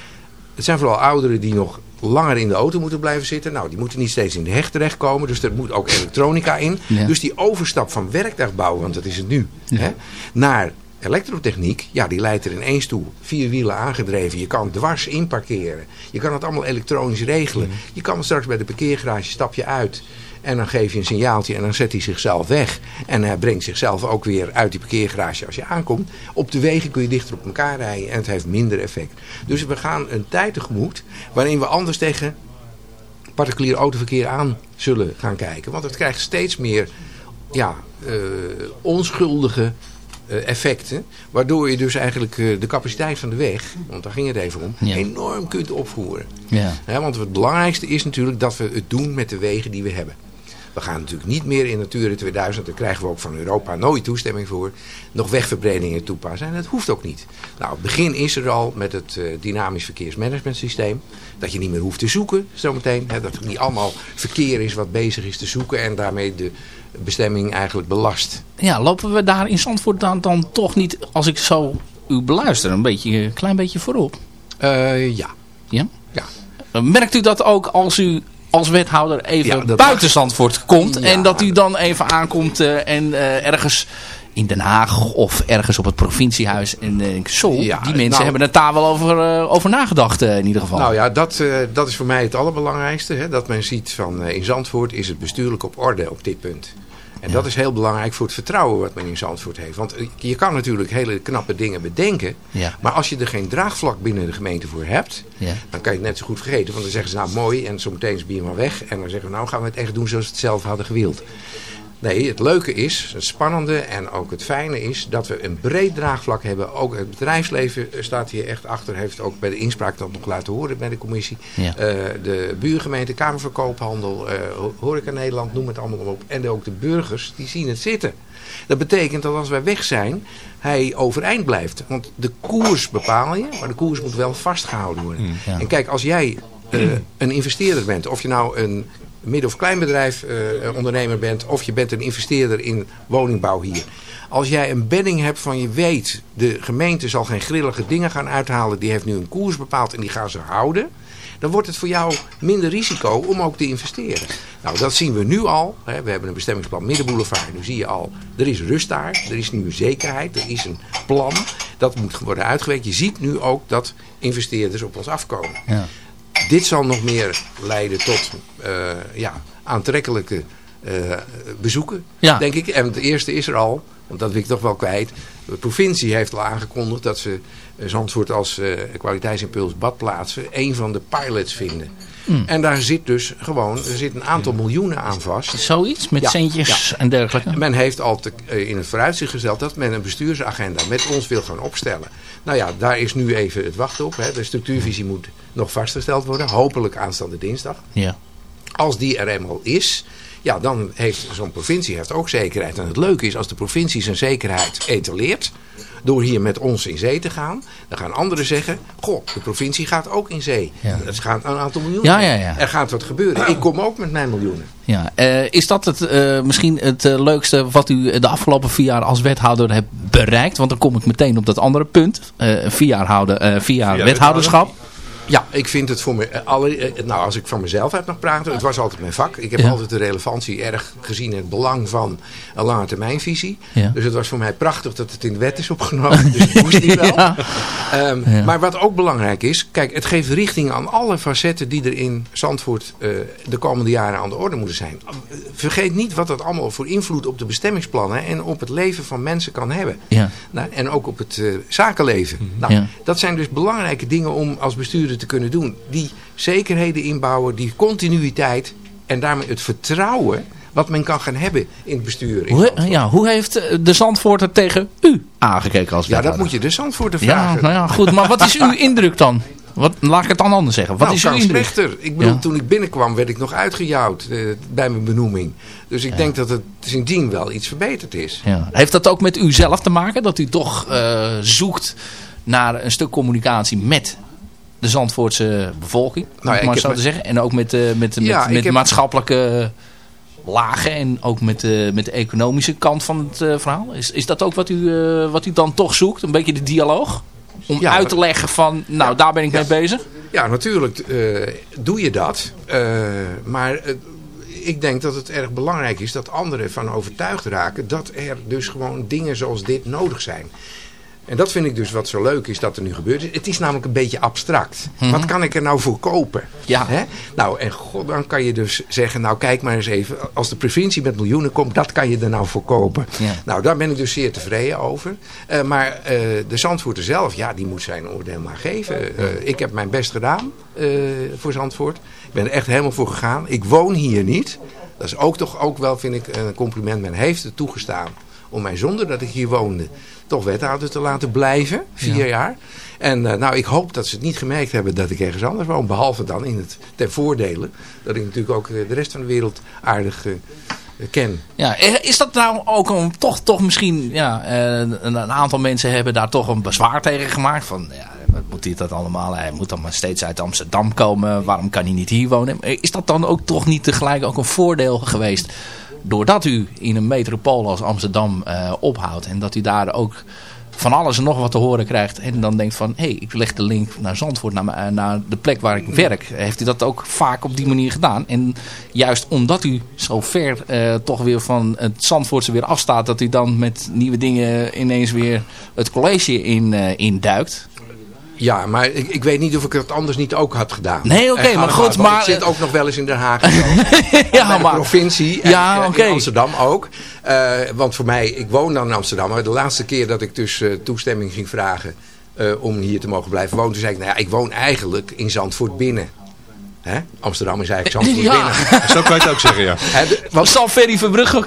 [SPEAKER 11] Het zijn vooral ouderen die nog langer in de auto moeten blijven zitten. Nou, die moeten niet steeds in de heg terechtkomen. Dus er moet ook elektronica in.
[SPEAKER 4] Ja.
[SPEAKER 11] Dus die overstap van werktuigbouw, want dat is het nu, hè, naar elektrotechniek, ja, die leidt er ineens toe. Vier wielen aangedreven. Je kan dwars inparkeren. Je kan het allemaal elektronisch regelen. Je kan straks bij de parkeergarage stap je uit. En dan geef je een signaaltje en dan zet hij zichzelf weg. En hij brengt zichzelf ook weer uit die parkeergarage als je aankomt. Op de wegen kun je dichter op elkaar rijden en het heeft minder effect. Dus we gaan een tijd tegemoet waarin we anders tegen particulier autoverkeer aan zullen gaan kijken. Want het krijgt steeds meer ja, eh, onschuldige eh, effecten. Waardoor je dus eigenlijk eh, de capaciteit van de weg, want daar ging het even om,
[SPEAKER 4] Ja.
[SPEAKER 11] enorm kunt opvoeren.
[SPEAKER 4] Ja.
[SPEAKER 11] Hè, want het belangrijkste is natuurlijk dat we het doen met de wegen die we hebben. We gaan natuurlijk niet meer in Natura 2000, daar krijgen we ook van Europa nooit toestemming voor, nog wegverbredingen toepassen. En dat hoeft ook niet. Nou, het begin is er al met het eh, dynamisch verkeersmanagementsysteem. Dat je niet meer hoeft te zoeken zometeen. Hè, dat het niet allemaal verkeer is wat bezig is te zoeken en daarmee de bestemming eigenlijk belast.
[SPEAKER 4] Ja, lopen we daar in Zandvoort dan, dan toch niet, als ik zo u beluister, een beetje, een klein beetje voorop?
[SPEAKER 11] Eh, ja.
[SPEAKER 4] Ja?
[SPEAKER 11] Ja.
[SPEAKER 4] Merkt u dat ook als u als wethouder even
[SPEAKER 11] Ja,
[SPEAKER 4] buiten. Zandvoort komt
[SPEAKER 11] Ja.
[SPEAKER 4] en dat u dan even aankomt eh, en eh, ergens in Den Haag of ergens op het provinciehuis en denk zo,
[SPEAKER 11] Ja,
[SPEAKER 4] die mensen
[SPEAKER 11] nou-
[SPEAKER 4] hebben het daar wel over, eh, over nagedacht in ieder geval.
[SPEAKER 11] Nou ja, dat, dat is voor mij het allerbelangrijkste. Hè, dat men ziet van in Zandvoort is het bestuurlijk op orde op dit punt. En dat is heel belangrijk voor het vertrouwen wat men in Zandvoort heeft. Want eh, je kan natuurlijk hele knappe dingen bedenken.
[SPEAKER 4] Ja.
[SPEAKER 11] Maar als je er geen draagvlak binnen de gemeente voor hebt.
[SPEAKER 4] Ja.
[SPEAKER 11] Dan kan je het net zo goed vergeten. Want dan zeggen ze nou mooi en zometeen is bier maar weg. En dan zeggen we nou gaan we het echt doen zoals we het zelf hadden gewild. Nee, het leuke is, het spannende en ook het fijne is dat we een breed draagvlak hebben. Ook het bedrijfsleven staat hier echt achter, heeft ook bij de inspraak dat nog laten horen bij de commissie.
[SPEAKER 4] Ja.
[SPEAKER 11] Eh, de buurgemeente, Kamer van Koophandel, eh, Horeca Nederland, noem het allemaal op. En ook de burgers, die zien het zitten. Dat betekent dat als wij weg zijn, hij overeind blijft. Want de koers bepaal je, maar de koers moet wel vastgehouden worden.
[SPEAKER 4] ja.
[SPEAKER 11] En kijk, als jij eh, een investeerder bent, of je nou een midden- of kleinbedrijf eh, ondernemer bent, of je bent een investeerder in woningbouw hier. Als jij een bedding hebt van je weet, de gemeente zal geen grillige dingen gaan uithalen, die heeft nu een koers bepaald en die gaan ze houden. Dan wordt het voor jou minder risico om ook te investeren. Nou, dat zien we nu al. Hè. We hebben een bestemmingsplan Middenboulevard. Nu zie je al, er is rust daar. Er is nu zekerheid. Er is een plan. Dat moet worden uitgewerkt. Je ziet nu ook dat investeerders op ons afkomen.
[SPEAKER 4] Ja.
[SPEAKER 11] Dit zal nog meer leiden tot eh, ja, aantrekkelijke eh, bezoeken,
[SPEAKER 4] Ja.
[SPEAKER 11] denk ik. En het eerste is er al, want dat wil ik toch wel kwijt. De provincie heeft al aangekondigd dat ze Zandvoort als eh, kwaliteitsimpuls badplaatsen een van de pilots vinden.
[SPEAKER 4] Hmm.
[SPEAKER 11] En daar zit dus gewoon, er zit een aantal miljoenen aan vast.
[SPEAKER 4] Zoiets, met
[SPEAKER 11] Ja,
[SPEAKER 4] centjes
[SPEAKER 11] ja.
[SPEAKER 4] en dergelijke.
[SPEAKER 11] Men heeft al te- eh, in het vooruitzicht gesteld dat men een bestuursagenda met ons wil gaan opstellen. Nou ja, daar is nu even het wachten op. Hè. De structuurvisie moet nog vastgesteld worden. Hopelijk aanstaande dinsdag.
[SPEAKER 4] Ja.
[SPEAKER 11] Als die er eenmaal is, ja, dan heeft zo'n provincie heeft ook zekerheid. En het leuke is, als de provincie zijn zekerheid etaleert, door hier met ons in zee te gaan, dan gaan anderen zeggen, goh, de provincie gaat ook in zee.
[SPEAKER 4] Ja.
[SPEAKER 11] Dat gaat een aantal miljoenen.
[SPEAKER 4] Ja, ja, ja.
[SPEAKER 11] Er gaat wat gebeuren. Ik kom ook met mijn miljoenen.
[SPEAKER 4] Ja, eh, is dat het, eh, misschien het eh, leukste wat u de afgelopen vier jaar als wethouder hebt bereikt? Want dan kom ik meteen op dat andere punt. Eh vier jaar, houden, eh, vier jaar wethouderschap.
[SPEAKER 11] Ja, ik vind het voor me, eh, alle, eh, nou als ik van mezelf uit mag praten, het was altijd mijn vak. Ik heb
[SPEAKER 4] Ja.
[SPEAKER 11] altijd de relevantie erg gezien en het belang van een lange termijnvisie.
[SPEAKER 4] Ja.
[SPEAKER 11] Dus het was voor mij prachtig dat het in de wet is opgenomen. Dus dat moest niet (laughs) wel.
[SPEAKER 4] Ja.
[SPEAKER 11] Ehm. Maar wat ook belangrijk is, kijk, het geeft richting aan alle facetten die er in Zandvoort eh, de komende jaren aan de orde moeten zijn. Vergeet niet wat dat allemaal voor invloed op de bestemmingsplannen en op het leven van mensen kan hebben.
[SPEAKER 4] Ja.
[SPEAKER 11] Nou, en ook op het zakenleven. Nou,
[SPEAKER 4] Ja.
[SPEAKER 11] Dat zijn dus belangrijke dingen om als bestuurder te kunnen doen. Die zekerheden inbouwen, die continuïteit en daarmee het vertrouwen wat men kan gaan hebben in het bestuur. in
[SPEAKER 4] Hoe, ja, hoe heeft eh, de Zandvoorter tegen u aangekeken als
[SPEAKER 11] Ja, dat moet je de Zandvoorter
[SPEAKER 4] Ja,
[SPEAKER 11] vragen.
[SPEAKER 4] nou ja, goed. Maar wat is uw (laughs) indruk dan? Wat, laat ik het dan anders zeggen. Wat
[SPEAKER 11] nou,
[SPEAKER 4] is uw indruk?
[SPEAKER 11] Ik bedoel,
[SPEAKER 4] Ja.
[SPEAKER 11] toen ik binnenkwam werd ik nog uitgejouwd eh, bij mijn benoeming. Dus ik denk dat het sindsdien wel iets verbeterd is.
[SPEAKER 4] Ja. Heeft dat ook met u zelf te maken? Dat u toch eh, zoekt naar een stuk communicatie met de Zandvoortse bevolking?
[SPEAKER 11] Nou ja,
[SPEAKER 4] maar zo te zeggen. En ook met, eh, met, met,
[SPEAKER 11] Ja, ik
[SPEAKER 4] met
[SPEAKER 11] heb-
[SPEAKER 4] maatschappelijke lagen en ook met, de met de economische kant van het eh, verhaal. Is, is dat ook wat u, eh, wat u dan toch zoekt? Een beetje de dialoog? Om
[SPEAKER 11] Ja,
[SPEAKER 4] uit te leggen van, nou daar ben ik mee bezig?
[SPEAKER 11] Ja, natuurlijk eh, doe je dat. Eh, maar eh, ik denk dat het erg belangrijk is dat anderen van overtuigd raken dat er dus gewoon dingen zoals dit nodig zijn. En dat vind ik dus wat zo leuk is dat er nu gebeurt. Het is namelijk een beetje abstract.
[SPEAKER 4] Mhm.
[SPEAKER 11] Wat kan ik er nou voor kopen?
[SPEAKER 4] Ja.
[SPEAKER 11] Hè? Nou, en god, dan kan je dus zeggen, nou kijk maar eens even. Als de provincie met miljoenen komt, dat kan je er nou voor kopen.
[SPEAKER 4] Ja.
[SPEAKER 11] Nou, daar ben ik dus zeer tevreden over. Eh, maar eh, de Zandvoorter zelf, ja, die moet zijn oordeel maar geven. Eh, ik heb mijn best gedaan voor Zandvoort. Ik ben er echt helemaal voor gegaan. Ik woon hier niet. Dat is ook toch ook wel, vind ik, een compliment. Men heeft het toegestaan om mij zonder dat ik hier woonde toch wethouder te laten blijven. Vier jaar. En eh, nou, ik hoop dat ze het niet gemerkt hebben dat ik ergens anders woon. Behalve dan in het ten voordele. Dat ik natuurlijk ook eh, de rest van de wereld aardig eh, ken.
[SPEAKER 4] Ja, is dat nou ook een, toch, toch misschien, ja, een, een aantal mensen hebben daar toch een bezwaar tegen gemaakt. Van, ja, wat moet hij dat allemaal? Hij moet dan maar steeds uit Amsterdam komen. Waarom kan hij niet hier wonen? Is dat dan ook toch niet tegelijk ook een voordeel geweest? Doordat u in een metropool als Amsterdam eh, ophoudt. En dat u daar ook van alles en nog wat te horen krijgt. En dan denkt van, hé, hey, ik leg de link naar Zandvoort, naar, mijn- naar de plek waar ik werk. Heeft u dat ook vaak op die manier gedaan? En juist omdat u zo ver eh, toch weer van het Zandvoortse weer afstaat... dat u dan met nieuwe dingen ineens weer het college in, eh, induikt.
[SPEAKER 11] Ja, maar ik, ik weet niet of ik het anders niet ook had gedaan.
[SPEAKER 4] Nee, oké, maar goed, maar-
[SPEAKER 11] Ik zit ook nog wel eens in Den Haag. (laughs)
[SPEAKER 4] ja,
[SPEAKER 11] de
[SPEAKER 4] maar-
[SPEAKER 11] provincie. En,
[SPEAKER 4] Ja,
[SPEAKER 11] eh. In Amsterdam ook. Eh, want voor mij, ik woon dan in Amsterdam. Maar de laatste keer dat ik dus eh, toestemming ging vragen om hier te mogen blijven wonen. Toen zei ik, nou ja, ik woon eigenlijk in Zandvoort binnen. Hè? Amsterdam is eigenlijk Zandvoort (laughs)
[SPEAKER 4] Ja.
[SPEAKER 11] binnen. (laughs)
[SPEAKER 5] Zo kan je het ook zeggen, ja.
[SPEAKER 11] Hè, de-
[SPEAKER 4] Wat zal Ferry Verbrugge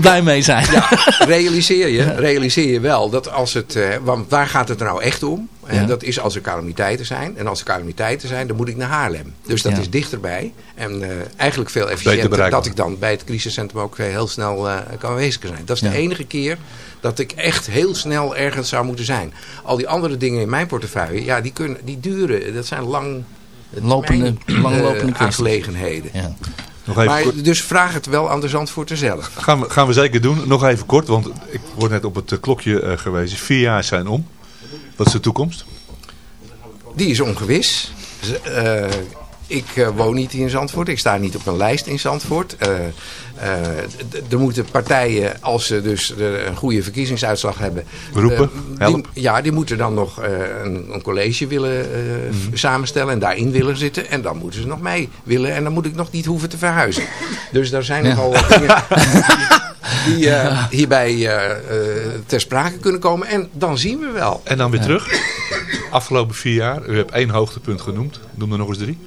[SPEAKER 4] blij mee zijn?
[SPEAKER 11] ja, (laughs) realiseer je, realiseer je wel dat als het, eh, want waar gaat het er nou echt om?
[SPEAKER 4] Ja.
[SPEAKER 11] Dat is als er calamiteiten zijn. En als er calamiteiten zijn, dan moet ik naar Haarlem. Dus dat
[SPEAKER 4] Ja.
[SPEAKER 11] is dichterbij. En eh, eigenlijk veel efficiënter dat ik dan bij het crisiscentrum ook eh, heel snel eh, kan aanwezig zijn. Dat is
[SPEAKER 4] Ja.
[SPEAKER 11] de enige keer dat ik echt heel snel ergens zou moeten zijn. Al die andere dingen in mijn portefeuille, ja, die, kunnen, die duren. Dat zijn lang
[SPEAKER 4] Lopende,
[SPEAKER 11] termijn,
[SPEAKER 4] langlopende
[SPEAKER 11] eh,
[SPEAKER 4] kwesties.
[SPEAKER 11] aangelegenheden.
[SPEAKER 4] Ja.
[SPEAKER 5] Nog even
[SPEAKER 11] Maar,
[SPEAKER 5] kort.
[SPEAKER 11] dus vraag het wel aan de Zandvoorter zelf.
[SPEAKER 5] Gaan we, gaan we zeker doen. Nog even kort, want ik word net op het eh, klokje eh, gewezen. Vier jaar zijn om. Wat is de toekomst?
[SPEAKER 11] Die is ongewis. Z- eh, ik eh, woon niet in Zandvoort. Ik sta niet op een lijst in Zandvoort. Eh, eh, er moeten partijen, als ze dus een goede verkiezingsuitslag hebben...
[SPEAKER 5] Roepen,
[SPEAKER 11] die- ja, die moeten dan nog een, een college willen
[SPEAKER 5] Mhm.
[SPEAKER 11] samenstellen en daarin willen zitten. En dan moeten ze nog mee willen. En dan moet ik nog niet hoeven te verhuizen. Dus daar zijn nogal wat dingen (laughs) die, hierbij ter sprake kunnen komen. En dan zien we wel.
[SPEAKER 5] En dan weer terug. Afgelopen vier jaar. U hebt één hoogtepunt genoemd. Noem er nog eens drie.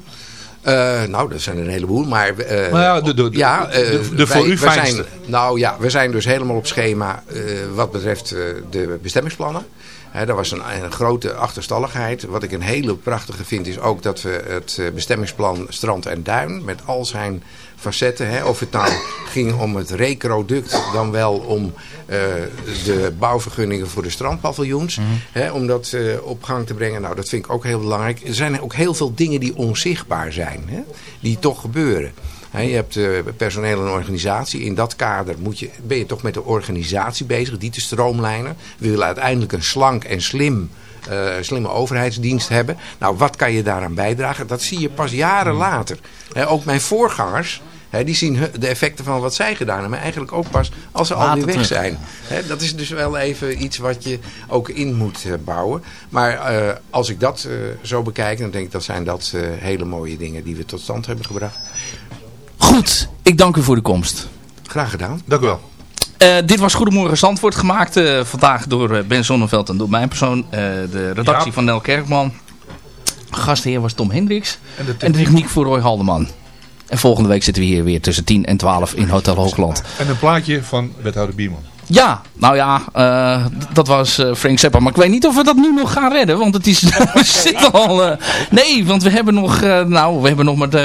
[SPEAKER 11] Eh, nou, dat zijn een heleboel. Maar, eh,
[SPEAKER 5] Maar ja, de- de-
[SPEAKER 11] ja,
[SPEAKER 5] de- de- de voor u fijnste.
[SPEAKER 11] Zijn, nou ja, we zijn dus helemaal op schema eh, wat betreft de bestemmingsplannen. Dat was een, een grote achterstalligheid. Wat ik een hele prachtige vind is ook dat we het eh, bestemmingsplan Strand en Duin... met al zijn facetten, hè, of het nou (laughs) ging om het recroduct... dan wel om eh, de bouwvergunningen voor de strandpaviljoens... hè, om dat eh, op gang te brengen. Nou, dat vind ik ook heel belangrijk. Er zijn ook heel veel dingen die onzichtbaar zijn, die toch gebeuren. Je hebt eh, personeel en organisatie. In dat kader moet je, ben je toch met de organisatie bezig, die te stroomlijnen. We willen uiteindelijk een slank en slim, eh, slimme overheidsdienst hebben. Nou, wat kan je daaraan bijdragen? Dat zie je pas jaren later. Hè, ook mijn voorgangers, die zien de effecten van wat zij gedaan hebben. Eigenlijk ook pas als ze
[SPEAKER 4] Later
[SPEAKER 11] alweer weg zijn. Dat is dus wel even iets wat je ook in moet eh, bouwen. Maar als ik dat zo bekijk, dan denk ik dat zijn dat hele mooie dingen die we tot stand hebben gebracht.
[SPEAKER 4] Goed, ik dank u voor de komst.
[SPEAKER 11] Graag gedaan.
[SPEAKER 5] Dank u wel.
[SPEAKER 4] Eh, dit was Goedemorgen Zandvoort gemaakt eh, vandaag door eh, Ben Zonneveld en door mijn persoon. de redactie
[SPEAKER 5] Ja.
[SPEAKER 4] van Nel Kerkman. Gastheer was Tom Hendricks.
[SPEAKER 5] En de
[SPEAKER 4] En de techniek voor Roy Haldeman. En volgende week zitten we hier weer tussen 10 en 12 in Hotel Hoogland.
[SPEAKER 5] En een plaatje van wethouder Bierman.
[SPEAKER 4] Ja, nou ja, dat was Frank Zappa. Maar ik weet niet of we dat nu nog gaan redden. Want het is, (laughs) zitten al... nee, want we hebben nog... nou, we hebben nog maar... De,